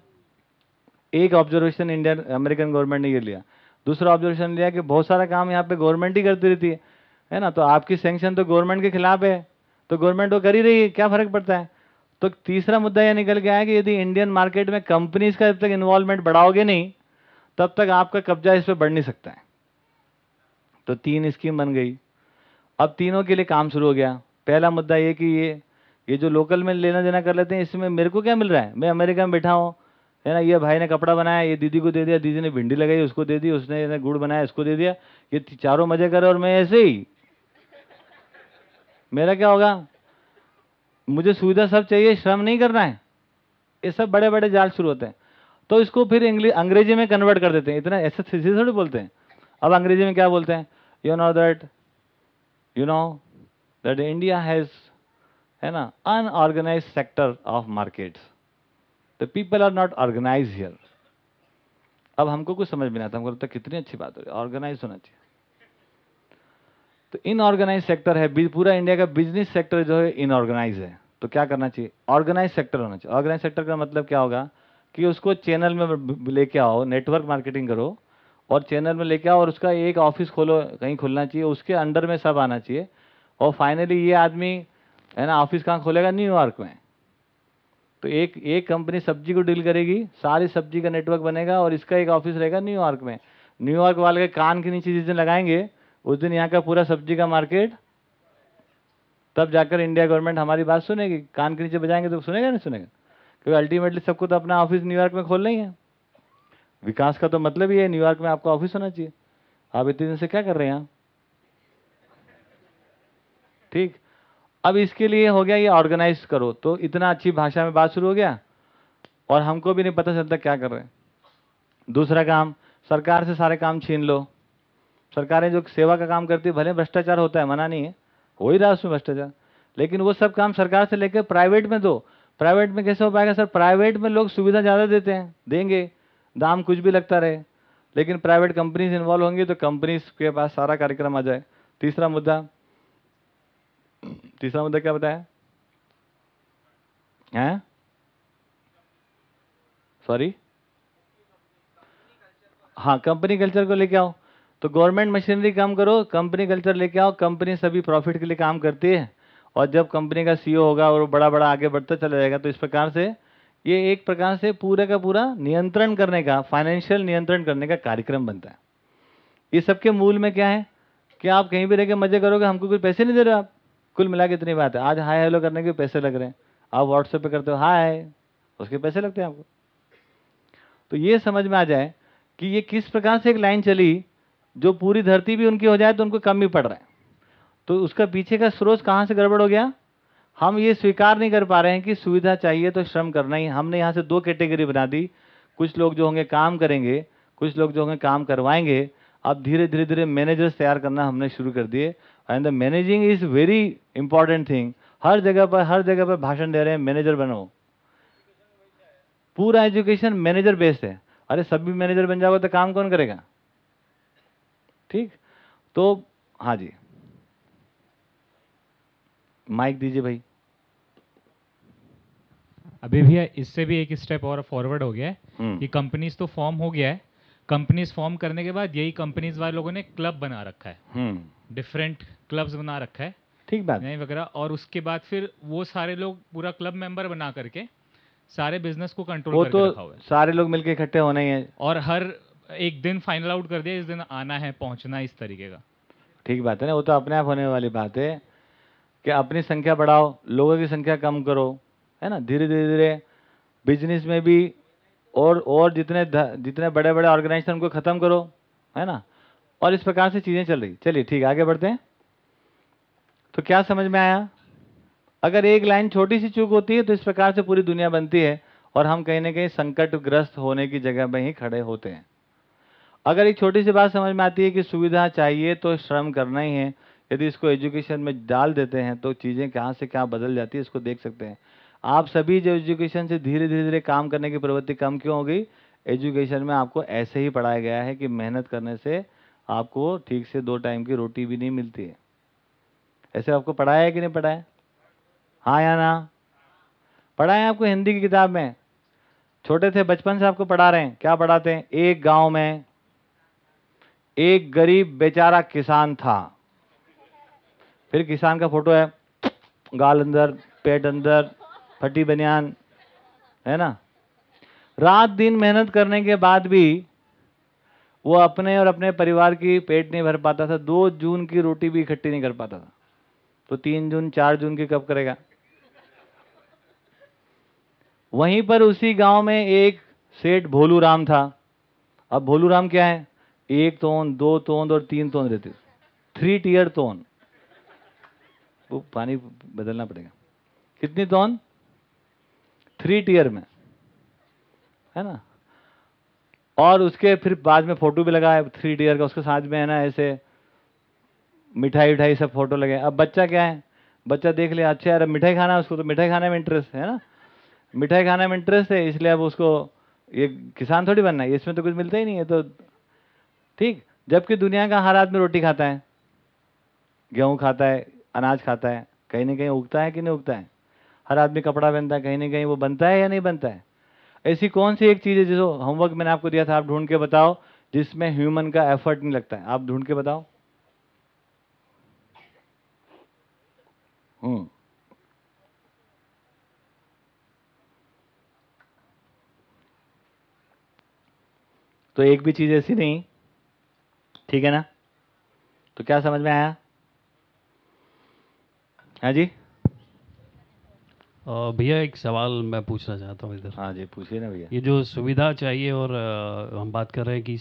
एक ऑब्जर्वेशन इंडियन अमेरिकन गवर्नमेंट ने ये लिया। दूसरा ऑब्जर्वेशन लिया कि बहुत सारा काम यहाँ पे गवर्नमेंट ही करती रहती है है ना? तो आपकी सेंक्शन तो गवर्नमेंट के खिलाफ है तो गवर्नमेंट वो कर ही रही है, क्या फ़र्क पड़ता है? तो तीसरा मुद्दा यह निकल गया है कि यदि इंडियन मार्केट में कंपनीज़ का जब तक इन्वॉल्वमेंट बढ़ाओगे नहीं, तब तक आपका कब्जा इस पर बढ़ नहीं सकता है। तो तीन स्कीम बन गई। अब तीनों के लिए काम शुरू हो गया। पहला मुद्दा ये कि ये ये जो लोकल में लेना देना कर लेते हैं, इसमें मेरे को क्या मिल रहा है? मैं अमेरिका में बैठा हूँ, है ना? ये भाई ने कपड़ा बनाया, ये दीदी को दे दिया, दीदी ने भिंडी लगाई, उसको दे दी, उसने गुड़ बनाया इसको दे दिया। ये चारों मज़े करे और मैं ऐसे ही। मेरा क्या होगा? मुझे सुविधा सब चाहिए, श्रम नहीं करना है। ये सब बड़े बड़े जाल शुरू होते हैं। तो इसको फिर इंग्लिश अंग्रेज़ी में कन्वर्ट कर देते हैं। इतना ऐसा थोड़ी बोलते हैं। अब अंग्रेज़ी में क्या बोलते हैं? You know that you know that India has है ना unorganise sector of markets the people are not organise here अब हमको कुछ समझ में नहीं आता। हमको लगता कितनी अच्छी बात हो रही है। ऑर्गेनाइज होना चाहिए। तो इनऑर्गेनाइज सेक्टर है पूरा इंडिया का बिज़नेस सेक्टर जो है इनऑर्गेनाइज है। तो क्या करना चाहिए? ऑर्गेनाइज सेक्टर होना चाहिए। ऑर्गेनाइज सेक्टर का मतलब क्या होगा? कि उसको चैनल में लेके आओ नेटवर्क मार्केटिंग करो और चैनल में लेके आओ और उसका एक ऑफ़िस खोलो, कहीं खुलना चाहिए। उसके अंडर में सब आना चाहिए। और फाइनली ये आदमी, है ना ऑफ़िस कहाँ खोलेगा? न्यूयॉर्क में। तो एक एक कंपनी सब्ज़ी को डील करेगी, सारी सब्ज़ी का नेटवर्क बनेगा और इसका एक ऑफ़िस रहेगा न्यूयॉर्क में। न्यूयॉर्क वाले के कान के नीचे जिस लगाएँगे उस दिन यहाँ का पूरा सब्ज़ी का मार्केट, तब जाकर इंडिया गवर्नमेंट हमारी बात सुनेगी। कान के नीचे बजाएँगे तो सुनेगा नहीं सुनेगा? क्योंकि अल्टीमेटली सबको तो अपना ऑफ़िस न्यूयॉर्क में खोलना ही है। विकास का तो मतलब ही है न्यूयॉर्क में आपका ऑफ़िस होना चाहिए। आप इतने दिन से क्या कर रहे हैं? ठीक। अब इसके लिए हो गया ये ऑर्गेनाइज करो। तो इतना अच्छी भाषा में बात शुरू हो गया। और हमको भी नहीं पता चलता क्या कर रहे हैं। दूसरा काम, सरकार से सारे काम छीन लो। सरकारें जो सेवा का काम करती है, भले भ्रष्टाचार होता है, मना नहीं है, हो ही रहा है उसमें भ्रष्टाचार। लेकिन वो सब काम सरकार से लेकर प्राइवेट में दो। प्राइवेट में कैसे हो पाएगा सर? प्राइवेट में लोग सुविधा ज़्यादा देते हैं, देंगे, दाम कुछ भी लगता रहे। लेकिन प्राइवेट कंपनीज़ इन्वॉल्व होंगी तो कंपनीज़ के पास सारा कार्यक्रम आ जाए। तीसरा मुद्दा तीसरा मुद्दा क्या बताया? है? सॉरी हाँ कंपनी कल्चर को लेके आओ। तो गवर्नमेंट मशीनरी काम करो, कंपनी कल्चर लेके आओ, कंपनी सभी प्रॉफिट के लिए काम करती है। और जब कंपनी का सीईओ होगा और बड़ा बड़ा आगे बढ़ता चला जाएगा तो इस प्रकार से ये एक प्रकार से पूरे का पूरा नियंत्रण करने का फाइनेंशियल नियंत्रण करने का कार्यक्रम बनता है। ये सबके मूल में क्या है? कि आप कहीं भी रह के मज़े करोगे, हमको कोई पैसे नहीं दे रहे आप। कुल मिला के इतनी बात है। आज हाय हेलो करने के पैसे लग रहे हैं। आप व्हाट्सएप पे करते हो हाय उसके पैसे लगते हैं आपको। तो ये समझ में आ जाए कि ये किस प्रकार से एक लाइन चली जो पूरी धरती भी उनकी हो जाए तो उनको कम ही पड़ रहा है। तो उसका पीछे का स्रोत कहाँ से गड़बड़ हो गया? हम ये स्वीकार नहीं कर पा रहे हैं कि सुविधा चाहिए तो श्रम करना ही। हमने यहाँ से दो कैटेगरी बना दी। कुछ लोग जो होंगे काम करेंगे, कुछ लोग जो होंगे काम करवाएँगे। अब धीरे धीरे धीरे मैनेजर्स तैयार करना हमने शुरू कर दिए। And the managing is very important thing हर जगह पर, हर जगह पर भाषण दे रहे हैं मैनेजर बनो। पूरा एजुकेशन मैनेजर बेस्ड है। अरे सभी मैनेजर बन जाओगे तो काम कौन करेगा? ठीक? तो हाँ जी। माइक दीजिए भाई। अभी भी इससे भी एक स्टेप और फॉरवर्ड हो गया है हम्म। कि कंपनीज़ तो फॉर्म हो गया है। कंपनीज़ फॉर्म करने के बाद यही कंपनीज़ वाले लोगों ने क्लब बना रखा है। हम्म। डिफरेंट क्लब्स बना रखा है। ठीक बात। नहीं वगैरह और उसके बाद फिर वो सारे लोग पूरा क्लब मेंबर बना करके सारे बिज़नेस को कंट्रोल वो तो रखा हुआ है। सारे लोग मिलके इकट्ठे होने है। और हर एक दिन फाइनल आउट कर दिया, इस दिन आना है, पहुँचना है इस तरीके का। ठीक बात है ना, वो तो अपने आप होने वाली बात है कि अपनी संख्या बढ़ाओ, लोगों की संख्या कम करो, है ना? धीरे धीरे धीरे बिज़नेस में भी और और जितने जितने बड़े बड़े ऑर्गेनाइजेशन उनको ख़त्म करो, है ना? और इस प्रकार से चीज़ें चल रही। चलिए ठीक आगे बढ़ते हैं। तो क्या समझ में आया? अगर एक लाइन छोटी सी चूक होती है तो इस प्रकार से पूरी दुनिया बनती है और हम कहीं ना कहीं संकटग्रस्त होने की जगह में ही खड़े होते हैं। अगर एक छोटी सी बात समझ में आती है कि सुविधा चाहिए तो श्रम करना ही है। यदि इसको एजुकेशन में डाल देते हैं तो चीज़ें कहाँ से कहाँ बदल जाती है, इसको देख सकते हैं। आप सभी जो एजुकेशन से धीरे धीरे धीरे काम करने की प्रवृत्ति कम क्यों हो गई? एजुकेशन में आपको ऐसे ही पढ़ाया गया है कि मेहनत करने से आपको ठीक से दो टाइम की रोटी भी नहीं मिलती है। ऐसे आपको पढ़ाया है कि नहीं पढ़ाया? हाँ या ना? पढ़ा है आपको हिंदी की किताब में? छोटे थे, बचपन से आपको पढ़ा रहे हैं। क्या पढ़ाते हैं? एक गाँव में। एक गरीब बेचारा किसान था। फिर किसान का फ़ोटो है, गाल अंदर, पेट अंदर, फटी बनियान, है ना? रात दिन मेहनत करने के बाद भी वो अपने और अपने परिवार की पेट नहीं भर पाता था, दो जून की रोटी भी इकट्ठी नहीं कर पाता था। तो तीन जून, चार जून की कब करेगा? वहीं पर उसी गाँव में एक सेठ भोलू राम था। अब भोलू राम क्या है? एक तोन दो तोंद और तीन तोंद रहते थ्री टीयर तोन वो पानी बदलना पड़ेगा। कितनी तोन थ्री टीयर में। है ना? और उसके फिर बाद में फ़ोटो भी लगा है थ्री टीयर का उसके साथ में है ना ऐसे। मिठाई उठाई सब फ़ोटो लगे। अब बच्चा क्या है? बच्चा देख लिया अच्छा यार, मिठाई खाना है उसको तो मिठाई खाने में इंटरेस्ट है ना? मिठाई खाने में इंटरेस्ट है, इसलिए अब उसको ये किसान थोड़ी बनना है। इसमें तो कुछ मिलता ही नहीं है तो ठीक? जबकि दुनिया का हर आदमी रोटी खाता है। गेहूँ खाता है, अनाज खाता है, कहीं ना कहीं उगता है कि नहीं उगता है? हर आदमी कपड़ा पहनता है, कहीं ना कहीं वो बनता है या नहीं बनता है? ऐसी कौन सी एक चीज़ है जिसको होमवर्क मैंने आपको दिया था, आप ढूंढ के बताओ, जिसमें ह्यूमन का एफर्ट नहीं लगता है? आप ढूंढ के बताओ। हम्म। तो एक भी चीज़ ऐसी नहीं ठीक है ना? तो क्या समझ में आया? हाँ जी? भैया एक सवाल मैं पूछना चाहता हूँ इधर। हाँ जी पूछिए ना भैया। ये जो सुविधा चाहिए और अ, हम बात कर रहे हैं कि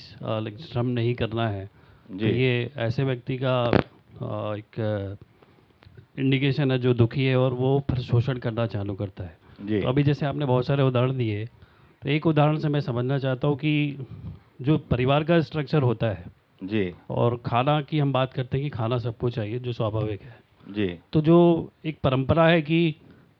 श्रम नहीं करना है जी। तो ये ऐसे व्यक्ति का अ, एक इंडिकेशन है जो दुखी है और वो फिर शोषण करना चालू करता है। जी। तो अभी जैसे आपने बहुत सारे उदाहरण दिए तो एक उदाहरण से मैं समझना चाहता हूँ कि जो परिवार का स्ट्रक्चर होता है जी। और खाना की हम बात करते हैं कि खाना सबको चाहिए जो स्वाभाविक है। जी। तो जो एक परंपरा है कि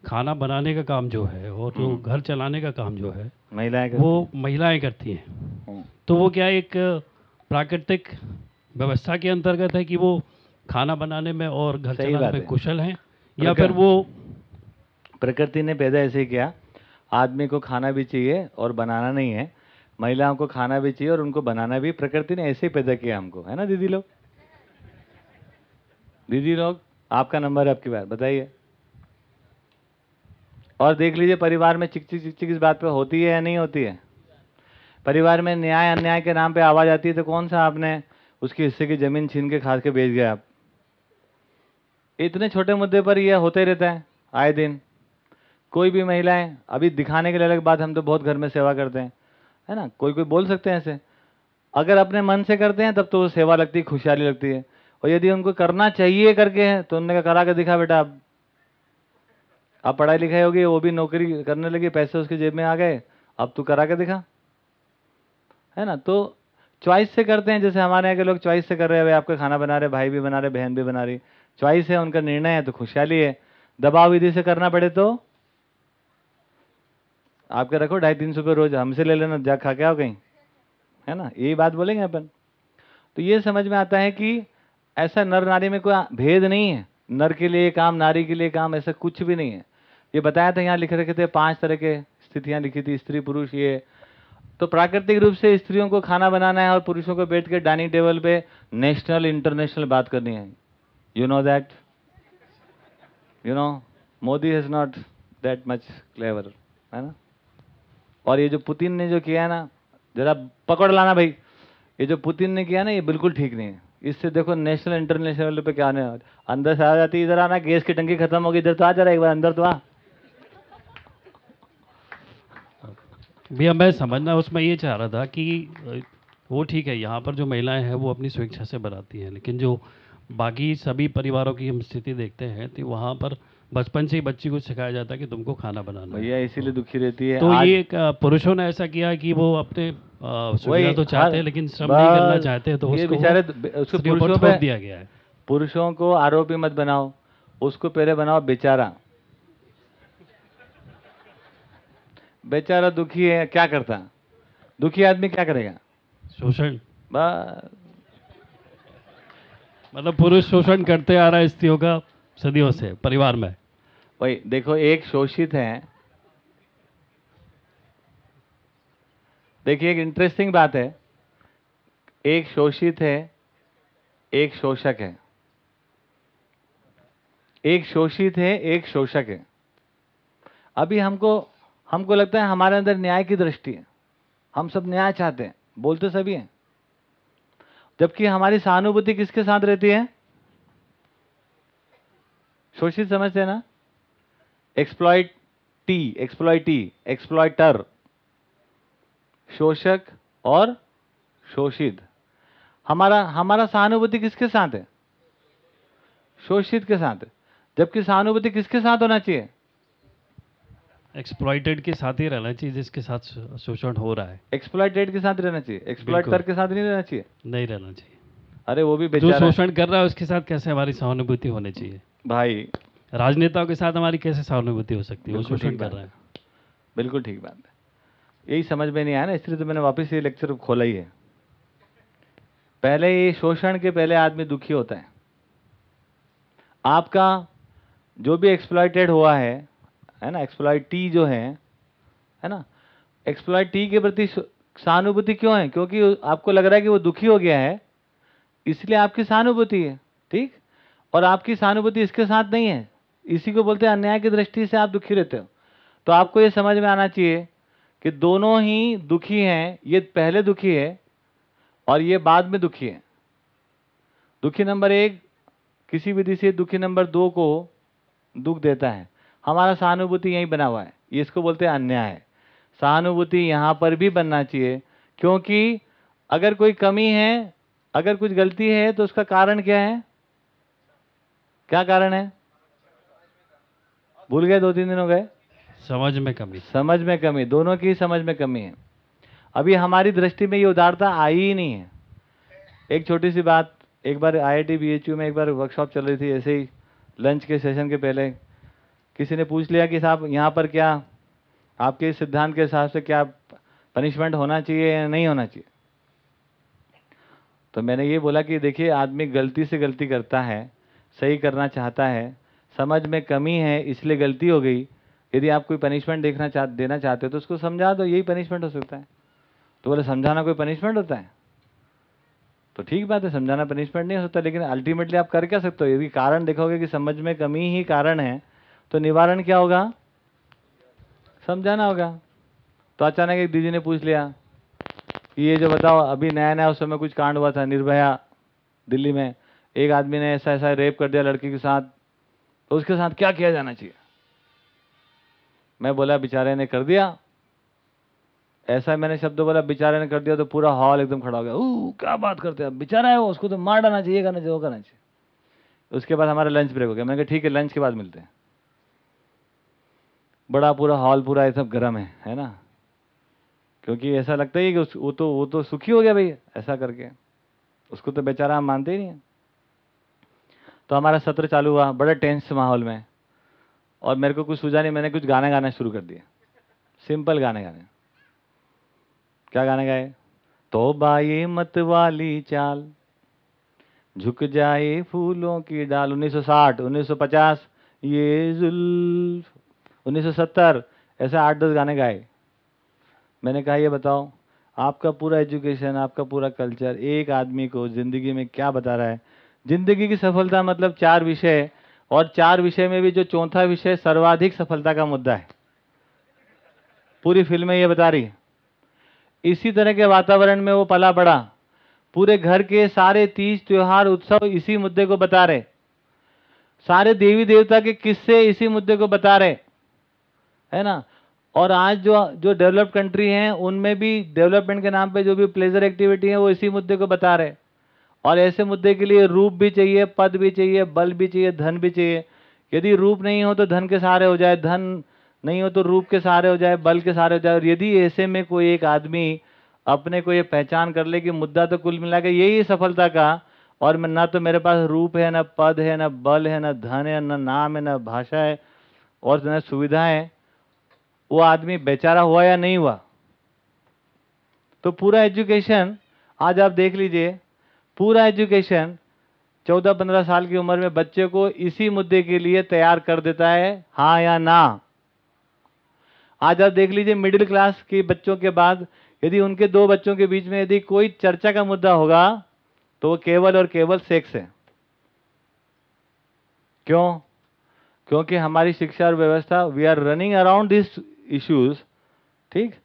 खाना बनाने का काम जो है और जो घर चलाने का काम जो है महिलाएँ वो महिलाएँ करती हैं। तो वो क्या एक प्राकृतिक व्यवस्था के अंतर्गत है कि वो खाना बनाने में और घर चलाने में। कुशल हैं? या फिर वो प्रकृति ने पैदा ऐसे किया आदमी को खाना भी चाहिए और बनाना नहीं है। महिलाओं को खाना भी चाहिए और उनको बनाना भी। प्रकृति ने ऐसे ही पैदा किया हमको, है ना दीदी लोग? दीदी लोग, आपका नंबर है आपकी बात, बताइए। और देख लीजिए, परिवार में चिक चिक चिक इस बात पे होती है या नहीं होती है? परिवार में न्याय, अन्याय के नाम पे आवाज़ आती है तो कौन सा आपने उसके हिस्से की ज़मीन छीन के खा के बेच गए आप? इतने छोटे मुद्दे पर यह होते रहता है, आए दिन। कोई भी महिलाएँ, अभी दिखाने के लिए अलग बात, हम तो बहुत घर में सेवा करते हैं। है ना? कोई कोई बोल सकते हैं ऐसे। अगर अपने मन से करते हैं, तब तो सेवा लगती है, खुशहाली लगती है। और यदि उनको करना चाहिए करके है तो उन्होंने कहा, करा के दिखा बेटा आप पढ़ाई लिखाई होगी, वो भी नौकरी करने लगी, पैसे उसके जेब में आ गए, अब तू करा के दिखा। है ना? तो चॉइस से करते हैं, जैसे हमारे यहाँ के लोग चॉइस से कर रहे हैं, भाई, आपका खाना बना रहे, भाई भी बना रहे, बहन भी बना रही। चॉइस है, उनका निर्णय है तो खुशहाली है। दबाव विधि से करना पड़े तो आपके रखो ढाई तीन सौ रुपये रोज हमसे ले लेना, जा खा के आओ कहीं। है ना? यही बात बोलेंगे अपन। तो ये समझ में आता है कि ऐसा नर नारी में कोई भेद नहीं है। नर के लिए काम, नारी के लिए काम, ऐसा कुछ भी नहीं है। ये बताया था, यहाँ लिख रखे थे पाँच तरह के स्थितियाँ लिखी थी, स्त्री, पुरुष, ये। तो प्राकृतिक रूप से स्त्रियों को खाना बनाना है और पुरुषों को बैठ के डाइनिंग टेबल पे नेशनल, इंटरनेशनल बात करनी है। You know that you know Modi has not that much clever है ना? और ये जो पुतिन ने जो किया है ना, जरा पकड़ लाना भाई। ये जो पुतिन ने किया ना, ये बिल्कुल ठीक नहीं है। इससे देखो नेशनल, इंटरनेशनल लेवल पे क्या आने अंदर से आ जाती इधर आना, गैस की टंकी खत्म होगी, इधर तो आ जा रहा एक बार अंदर तो आ। भैया, मैं समझना उसमें ये चाह रहा था कि, वो ठीक है, यहाँ पर जो महिलाएँ हैं, वो अपनी स्वेच्छा से बनाती हैं, लेकिन जो बाकी सभी परिवारों की हम स्थिति देखते हैं तो वहाँ पर बचपन से ही बच्ची को सिखाया जाता है कि तुमको खाना बनाना भैया इसीलिए दुखी रहती है। तो आज... ये पुरुषों ने ऐसा किया कि वो अपने सुविधा तो चाहते हैं लेकिन श्रम नहीं करना चाहते हैं तो उसको बेचारे उसको पुरुषों पे दिया गया है। पुरुषों को आरोपी मत बनाओ उसको पहले बनाओ बेचारा। बेचारा दुखी है क्या करता? दुखी आदमी क्या करेगा? शोषण। बस। मतलब पुरुष शोषण करते आ रहा है स्त्रियों का सदियों से परिवार में। भाई, देखो, एक शोषित है। देखिए, एक इंटरेस्टिंग बात है। एक शोषित है, एक शोषक है। एक शोषित है, एक शोषक है। अभी हमको हमको लगता है हमारे अंदर न्याय की दृष्टि है। हम सब न्याय चाहते हैं। बोलते सभी हैं। जबकि हमारी सहानुभूति किसके साथ रहती है? शोषित समझते हैं ना? एक्सप्लॉइट टी एक्सप्लॉइटी एक्सप्लॉइटर शोषक और शोषित। हमारा हमारा सहानुभूति किसके साथ है? शोषित के साथ। जबकि सहानुभूति किसके साथ होना चाहिए? एक्सप्लॉइटेड के साथ ही रहना चाहिए जिसके साथ शोषण हो रहा है। एक्सप्लॉइटेड के साथ रहना चाहिए। एक्सप्लॉइटर के साथ नहीं रहना चाहिए? नहीं रहना चाहिए। अरे वो भी जो शोषण कर रहा है उसके साथ कैसे हमारी सहानुभूति होनी चाहिए? भाई राजनेताओं के साथ हमारी कैसे सहानुभूति हो सकती है? वो शोषण कर रहा है। बिल्कुल ठीक बात है। यही समझ में नहीं आया ना इसलिए तो मैंने वापस ये लेक्चर खोला ही है। पहले ये शोषण के पहले आदमी दुखी होता है। आपका जो भी एक्सप्लॉयटेड हुआ है है ना एक्सप्लॉइट टी जो है है ना एक्सप्लॉइट टी के प्रति सहानुभूति क्यों है? क्योंकि आपको लग रहा है कि वो दुखी हो गया है इसलिए आपकी सहानुभूति है ठीक? और आपकी सहानुभूति इसके साथ नहीं है। इसी को बोलते हैं अन्याय की दृष्टि से आप दुखी रहते हो। तो आपको ये समझ में आना चाहिए कि दोनों ही दुखी हैं, ये पहले दुखी है और ये बाद में दुखी है। दुखी नंबर एक, किसी विधि से दुखी नंबर दो को दुख देता है। हमारा सहानुभूति यहीं बना हुआ है। इसको बोलते हैं अन्याय। है सहानुभूति यहाँ पर भी बनना चाहिए, क्योंकि अगर कोई कमी है, अगर कुछ गलती है तो उसका कारण क्या है? क्या कारण है? भूल गए दो तीन दिन हो गए? समझ में कमी। समझ में कमी दोनों की समझ में कमी है। अभी हमारी दृष्टि में ये उदारता आई ही नहीं है। एक छोटी सी बात एक बार आईआईटी बीएचयू में एक बार वर्कशॉप चल रही थी ऐसे ही लंच के सेशन के पहले। किसी ने पूछ लिया कि साहब यहाँ पर क्या आपके सिद्धांत के हिसाब से क्या पनिशमेंट होना चाहिए या नहीं होना चाहिए? तो मैंने ये बोला कि देखिए आदमी गलती से गलती करता है सही करना चाहता है समझ में कमी है, इसलिए गलती हो गई। यदि आप कोई पनिशमेंट देखना चाह, देना चाहते हो तो उसको समझा दो, यही पनिशमेंट हो सकता है। तो बोले, समझाना कोई पनिशमेंट होता है? तो ठीक बात है, समझाना पनिशमेंट नहीं हो सकता, लेकिन अल्टीमेटली आप कर क्या सकते हो? यदि कारण देखोगे कि समझ में कमी ही कारण है तो निवारण क्या होगा? समझाना होगा। तो अचानक एक दीदी ने पूछ लिया कि ये जो बताओ, अभी नया नया उस समय कुछ कांड हुआ था, निर्भया, दिल्ली में। एक आदमी ने ऐसा ऐसा रेप कर दिया लड़की के साथ तो उसके साथ क्या किया जाना चाहिए? मैं बोला, बेचारे ने कर दिया। ऐसा मैंने शब्द बोला, बेचारे ने कर दिया तो पूरा हॉल एकदम खड़ा हो गया। ऊ, क्या बात करते हैं? बेचारा है वो, उसको तो मार डालना चाहिए करना चाहिए, वो करना चाहिए। उसके बाद हमारा लंच ब्रेक हो गया। मैंने कहा, ठीक है, लंच के बाद मिलते हैं। बड़ा पूरा हॉल, पूरा ये सब गर्म है है ना? क्योंकि ऐसा लगता ही कि वो तो वो तो सुखी हो गया भाई, ऐसा करके। उसको तो बेचारा हम मानते ही नहीं है। तो हमारा सत्र चालू हुआ, बड़े टेंस माहौल में। और मेरे को कुछ सूझा नहीं, मैंने कुछ गाने गाना शुरू कर दिया सिंपल गाने गाने। क्या गाने गाए? तो बाई मत वाली चाल, झुक जाए फूलों की डाल। 1960 1950 ये जुल्फ। 1970 ऐसे आठ दस गाने गाए। मैंने कहा, ये बताओ, आपका पूरा एजुकेशन आपका पूरा कल्चर एक आदमी को ज़िंदगी में क्या बता रहा है? ज़िंदगी की सफलता मतलब चार विषय और चार विषय में भी जो चौथा विषय सर्वाधिक सफलता का मुद्दा है। पूरी फ़िल्म में ये बता रही है। इसी तरह के वातावरण में वो पला बड़ा पूरे घर के सारे तीज त्योहार, उत्सव इसी मुद्दे को बता रहे। सारे देवी देवता के किस्से इसी मुद्दे को बता रहे। है ना? और आज जो जो डेवलप्ड कंट्री हैं, उनमें भी डेवलपमेंट के नाम पे जो भी प्लेजर एक्टिविटी है, वो इसी मुद्दे को बता रहे। और ऐसे मुद्दे के लिए रूप भी चाहिए, पद भी चाहिए, बल भी चाहिए, धन भी चाहिए। यदि रूप नहीं हो तो धन के सहारे हो जाए, धन नहीं हो तो रूप के सहारे हो जाए, बल के सहारे हो जाए। और यदि ऐसे में कोई एक आदमी अपने को ये पहचान कर ले कि मुद्दा तो कुल मिला के यही सफलता का, और मैं ना तो मेरे पास रूप है, ना पद है, ना बल है, ना धन है, ना नाम है, ना भाषा है, और न सुविधा है वो आदमी बेचारा हुआ या नहीं हुआ? तो पूरा एजुकेशन आज आप देख लीजिए पूरा एजुकेशन चौदह पंद्रह साल की उम्र में बच्चे को इसी मुद्दे के लिए तैयार कर देता है हाँ या ना? आज आप देख लीजिए मिडिल क्लास के बच्चों के बाद यदि उनके दो बच्चों के बीच में यदि कोई चर्चा का मुद्दा होगा तो वो केवल और केवल सेक्स है। क्यों? क्योंकि हमारी शिक्षा और व्यवस्था we are running around this issues ठीक?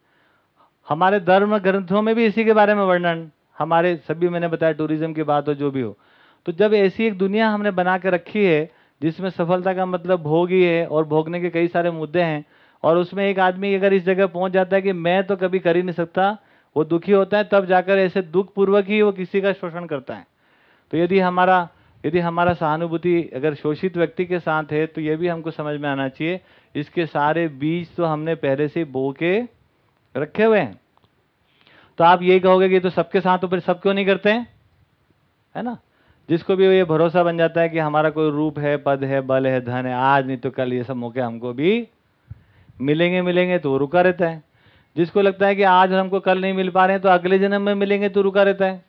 हमारे धर्म ग्रंथों में भी इसी के बारे में वर्णन। हमारे सभी मैंने बताया, टूरिज़्म की बात हो, जो भी हो। तो जब ऐसी एक दुनिया हमने बना के रखी है, जिसमें सफलता का मतलब भोग ही है और भोगने के कई सारे मुद्दे हैं, और उसमें एक आदमी अगर इस जगह पहुँच जाता है कि मैं तो कभी कर ही नहीं सकता, वो दुखी होता है, तब जाकर ऐसे दुख पूर्वक ही वो किसी का शोषण करता है। तो यदि हमारा यदि हमारा सहानुभूति अगर शोषित व्यक्ति के साथ है तो ये भी हमको समझ में आना चाहिए, इसके सारे बीज तो हमने पहले से बो के रखे हुए हैं। तो आप ये कहोगे कि तो सबके साथ तो फिर सब क्यों नहीं करते हैं? है ना? जिसको भी ये भरोसा बन जाता है कि हमारा कोई रूप है, पद है, बल है, धन है, आज नहीं तो कल ये सब मौके हमको भी मिलेंगे मिलेंगे तो रुका रहता है। जिसको लगता है कि आज हमको कल नहीं मिल पा रहे हैं तो अगले जन्म में मिलेंगे तो रुका रहता है।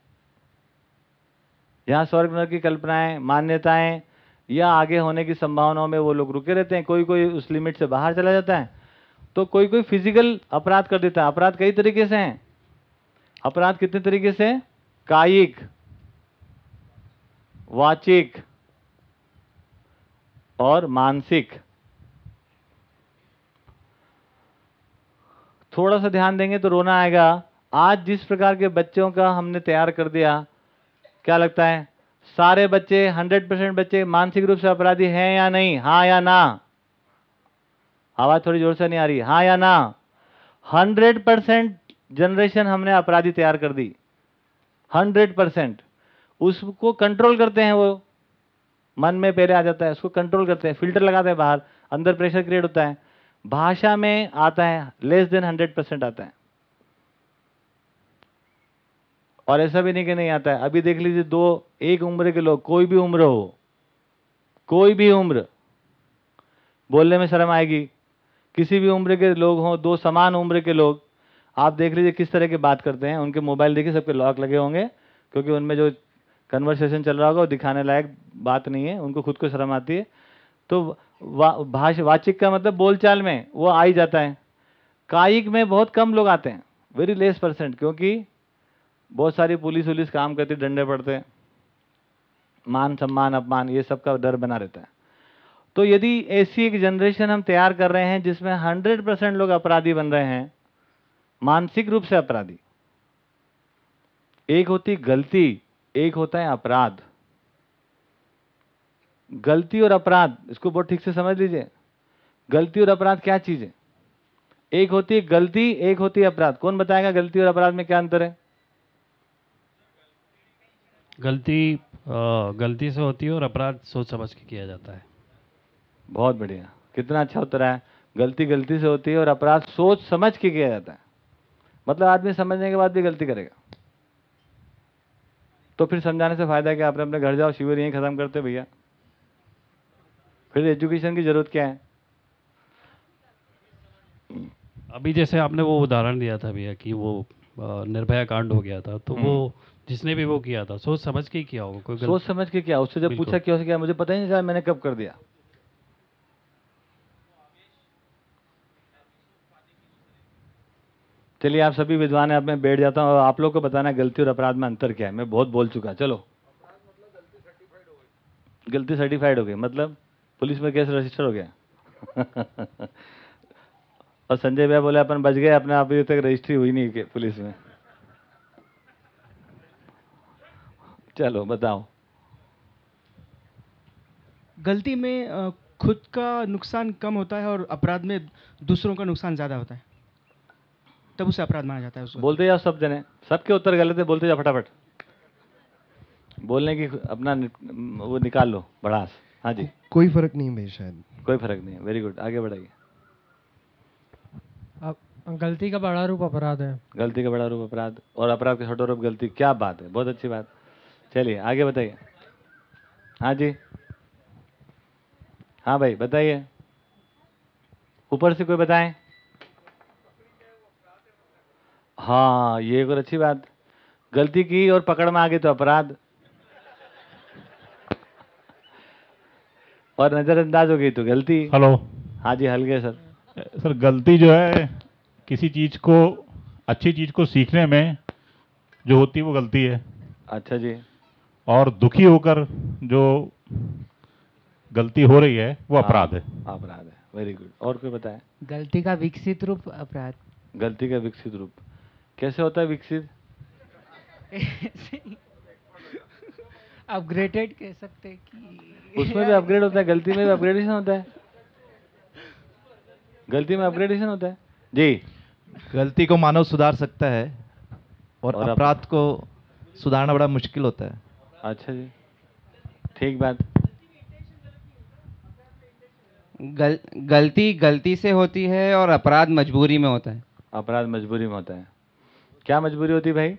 यहाँ स्वर्ग नर की कल्पनाएँ, मान्यताएँ या आगे होने की संभावनाओं में वो लोग रुके रहते हैं। कोई कोई उस लिमिट से बाहर चला जाता है। तो कोई कोई फ़िज़िकल अपराध कर देता है। अपराध कई तरीके से हैं। अपराध कितने तरीके से कायिक, वाचिक और मानसिक। थोड़ा सा ध्यान देंगे तो रोना आएगा। आज जिस प्रकार के बच्चों का हमने तैयार कर दिया, क्या लगता है? सारे बच्चे, हंड्रेड परसेंट बच्चे मानसिक रूप से अपराधी हैं या नहीं? हाँ या ना? आवाज़ थोड़ी ज़ोर से नहीं आ रही। हाँ या ना? हंड्रेड परसेंट जनरेशन हमने अपराधी तैयार कर दी। हंड्रेड परसेंट उसको कंट्रोल करते हैं वो। मन में पहले आ जाता है, उसको कंट्रोल करते हैं फ़िल्टर लगाते हैं बाहर, अंदर प्रेशर क्रिएट होता है। भाषा में आता है लेस देन हंड्रेड परसेंट आता है। और ऐसा भी नहीं कि नहीं आता है। अभी देख लीजिए दो, एक उम्र के लोग, कोई भी उम्र हो, कोई भी उम्र, बोलने में शर्म आएगी। किसी भी उम्र के लोग हों, दो समान उम्र के लोग आप देख लीजिए किस तरह की बात करते हैं। उनके मोबाइल देखिए सबके लॉक लगे होंगे क्योंकि उनमें जो कन्वर्सेशन चल रहा होगा वो दिखाने लायक बात नहीं है। उनको खुद को शर्म आती है। तो वा, भाष वाचिक का मतलब बोलचाल में वो आ ही जाता है। कायिक में बहुत कम लोग आते हैं। वेरी लेस परसेंट क्योंकि बहुत सारी पुलिस उलिस काम करती डंडे पड़ते मान सम्मान अपमान ये सब का डर बना रहता है। तो यदि ऐसी एक जनरेशन हम तैयार कर रहे हैं जिसमें हंड्रेड परसेंट लोग अपराधी बन रहे हैं मानसिक रूप से अपराधी। एक होती गलती एक होता है अपराध। गलती और अपराध इसको बहुत ठीक से समझ लीजिए। गलती और अपराध क्या चीज़ है? एक होती है गलती एक होती है अपराध। कौन बताएगा गलती और अपराध में क्या अंतर है? गलती गलती से होती है और अपराध सोच समझ के किया जाता है। बहुत बढ़िया। कितना अच्छा उत्तर है गलती गलती से होती है और अपराध सोच समझ के किया जाता है। मतलब आदमी समझने के बाद भी गलती करेगा। तो फिर समझाने से फ़ायदा क्या? आपने अपने घर जाओ शिविर यहीं ख़त्म करते भैया। फिर एजुकेशन की ज़रूरत क्या है? अभी जैसे आपने वो उदाहरण दिया था भैया कि वो निर्भया कांड हो गया था तो वो हम्म। जिसने भी वो किया था सोच समझ के किया होगा कोई सोच समझ के किया उससे जब पूछा क्या हो गया मुझे पता ही नहीं चला मैंने कब कर दिया। चलिए, आप सभी विद्वान हैं, अब मैं बैठ जाता हूँ और आप लोग को बताना गलती और अपराध में अंतर क्या है। मैं बहुत बोल चुका, चलो। गलती सर्टिफाइड हो गई। मतलब पुलिस में केस रजिस्टर हो गया। (laughs) और संजय भैया बोले, अपन बच गए, अपने अभी तक रजिस्ट्री हुई नहीं के पुलिस में। चलो, बताओ। गलती में खुद का नुकसान कम होता है और अपराध में दूसरों का नुकसान ज़्यादा होता है। तब उसे अपराध माना जाता है उसको बोलते जाओ सब जने। सबके उत्तर गलत है बोलते जाओ फटाफट। बोलने की अपना नि- वो निकाल लो भड़ास। हाँ जी। कोई फ़र्क नहीं भाई शायद। कोई फ़र्क नहीं है। वेरी गुड आगे बढ़ाइए। अब गलती का बड़ा रूप अपराध है। गलती का बड़ा रूप अपराध। और अपराध का छोटा रूप गलती क्या बात है। बहुत अच्छी बात। चलिए आगे बताइए। हाँ जी। हाँ भाई बताइए। ऊपर से कोई बताएँ? हाँ ये एक और अच्छी बात। गलती की और पकड़ में आ गई तो अपराध। और नजरअंदाज हो गई तो गलती। हेलो। हाँ जी हल्के सर। सर गलती जो है किसी चीज़ को अच्छी चीज़ को सीखने में जो होती है वो गलती है। अच्छा जी। और दुखी होकर जो गलती हो रही है वो अपराध है। हाँ, अपराध है। वेरी गुड और कोई बताए? गलती का विकसित रूप अपराध। गलती का विकसित रूप। कैसे होता है विकसित? अपग्रेडेड कह सकते हैं कि उसमें भी अपग्रेड होता है गलती में भी अपग्रेडेशन होता है। गलती में अपग्रेडेशन होता है। जी। गलती को मानव सुधार सकता है और, और अपराध को सुधारना बड़ा मुश्किल होता है। अच्छा जी। ठीक बात। गल, गलती गलती से होती है और अपराध मजबूरी में होता है। अपराध मजबूरी में होता है। क्या मजबूरी होती है भाई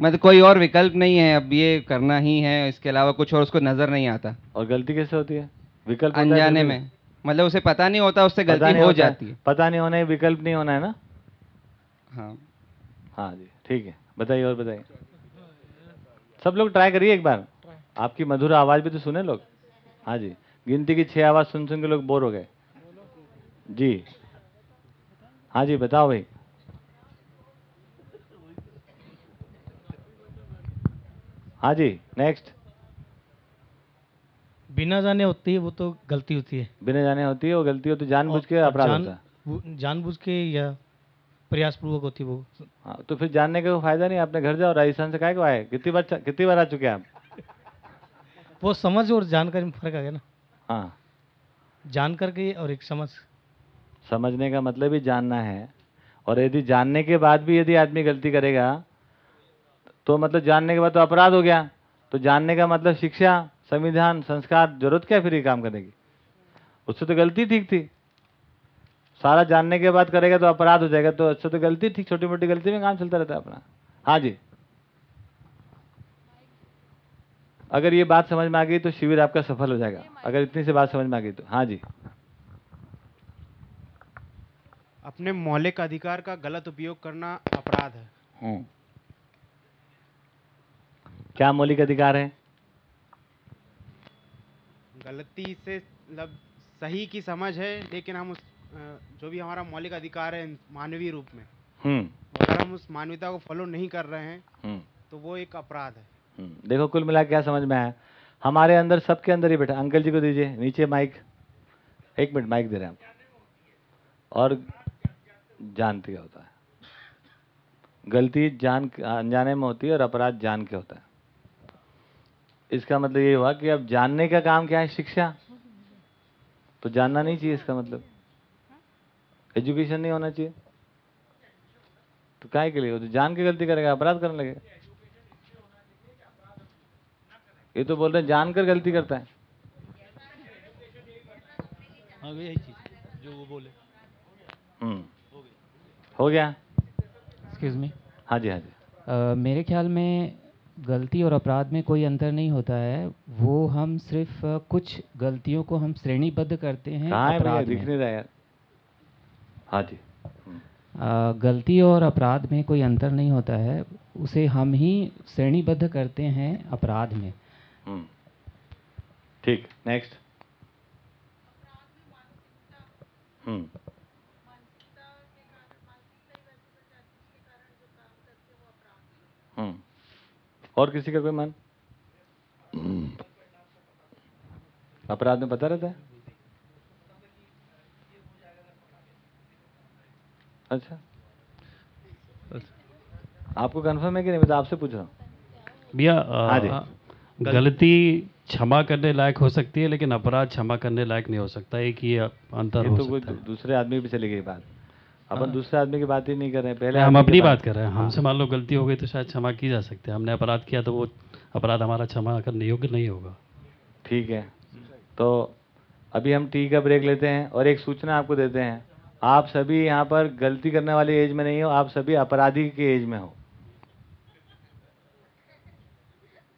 मतलब कोई और विकल्प नहीं है अब ये करना ही है इसके अलावा कुछ और उसको नज़र नहीं आता। और गलती कैसे होती है? विकल्प होता है अनजाने में। मतलब उसे पता नहीं होता उससे पता गलती नहीं हो होता है। जाती है। पता नहीं होना है विकल्प नहीं होना है ना? हाँ। हाँ जी ठीक है। बताइए और बताइए। सब लोग ट्राई करिए एक बार। आपकी मधुर आवाज़ भी तो सुने लोग? हाँ जी। गिनती की छह आवाज़ सुन सुन के लोग बोर हो गए। जी। हाँ जी बताओ भाई। हाँ जी नेक्स्ट बिना जाने होती है वो तो गलती होती है। बिना जाने होती है वो गलती होती जानबूझ के अपराध जान- होता है। वो जानबूझ के या प्रयासपूर्वक होती है वो। हाँ तो फिर जानने का कोई फ़ायदा नहीं अपने घर जाओ राजस्थान से काहे को आए। कितनी बार कितनी बार आ चुके हैं आप? (laughs) वो समझ और जानकारी में फ़र्क आ गया ना। हाँ। जान करके और एक समझ। समझने का मतलब ही जानना है। और यदि जानने के बाद भी यदि आदमी गलती करेगा तो मतलब जानने के बाद तो अपराध हो गया। तो जानने का मतलब शिक्षा संविधान संस्कार ज़रूरत क्या है फिर ये काम करने की? उससे तो गलती ठीक थी। सारा जानने के बाद करेगा तो अपराध हो जाएगा। तो उससे तो गलती ठीक छोटी मोटी गलती में काम चलता रहता है अपना। हाँ जी। अगर ये बात समझ में आ गई तो शिविर आपका सफल हो जाएगा। अगर इतनी सी बात समझ में आ गई तो। हाँ जी। अपने मौलिक अधिकार का गलत उपयोग करना अपराध है। हम्म। क्या मौलिक अधिकार है? गलती से मतलब सही की समझ है लेकिन हम उस जो भी हमारा मौलिक अधिकार है मानवीय रूप में हम्म। अगर हम उस मानवीयता को फॉलो नहीं कर रहे हैं हम्म। तो वो एक अपराध है। हम्म। देखो कुल मिला क्या समझ में आया? हमारे अंदर सबके अंदर ही बैठा। अंकल जी को दीजिए नीचे माइक। एक मिनट माइक दे रहे हैं आप और जानते क्या होता है। गलती जान अनजाने में होती है और अपराध जान के होता है। इसका मतलब ये हुआ कि अब जानने का काम क्या है शिक्षा? तो जानना नहीं चाहिए इसका मतलब। एजुकेशन नहीं होना चाहिए। तो काय के लिए? वो तो जान के गलती करेगा अपराध करने लगेगा ये तो बोल रहे हैं जानकर गलती करता है। हाँ यही चीज़ जो वो बोले। हम्म। हो गया? एक्सक्यूज मी हाँ जी हाँ जी। मेरे ख्याल में गलती और अपराध में कोई अंतर नहीं होता है। वो हम सिर्फ़ अ, कुछ गलतियों को हम श्रेणीबद्ध करते हैं कहाँ है भैया? अपराध दिख में। नहीं रहा यार। हाँ जी। अ, गलती और अपराध में कोई अंतर नहीं होता है। उसे हम ही श्रेणीबद्ध करते हैं अपराध में। हम्म। ठीक नेक्स्ट हम्म। हम्म। और किसी का कोई मन? अपराध में पता रहता है? अच्छा। आपको कंफर्म है कि नहीं? मैं तो आपसे पूछ रहा हूँ। भैया हाँ जी। गलती क्षमा करने लायक हो सकती है लेकिन अपराध क्षमा करने लायक नहीं हो सकता। एक ही अंतर ये हो तो कोई सकता है। दूसरे आदमी भी चली गई बात। अपन हाँ। दूसरे आदमी की बात ही नहीं कर रहे हैं। पहले हम अपनी बात कर रहे हैं हाँ। हमसे मान लो गलती हो गई तो शायद क्षमा की जा सकती है। हमने अपराध किया तो वो अपराध हमारा क्षमा करने योग्य नहीं होगा। ठीक है। तो अभी हम टी का ब्रेक लेते हैं और एक सूचना आपको देते हैं। आप सभी यहाँ पर गलती करने वाले एज में नहीं हो आप सभी अपराधी के एज में हो।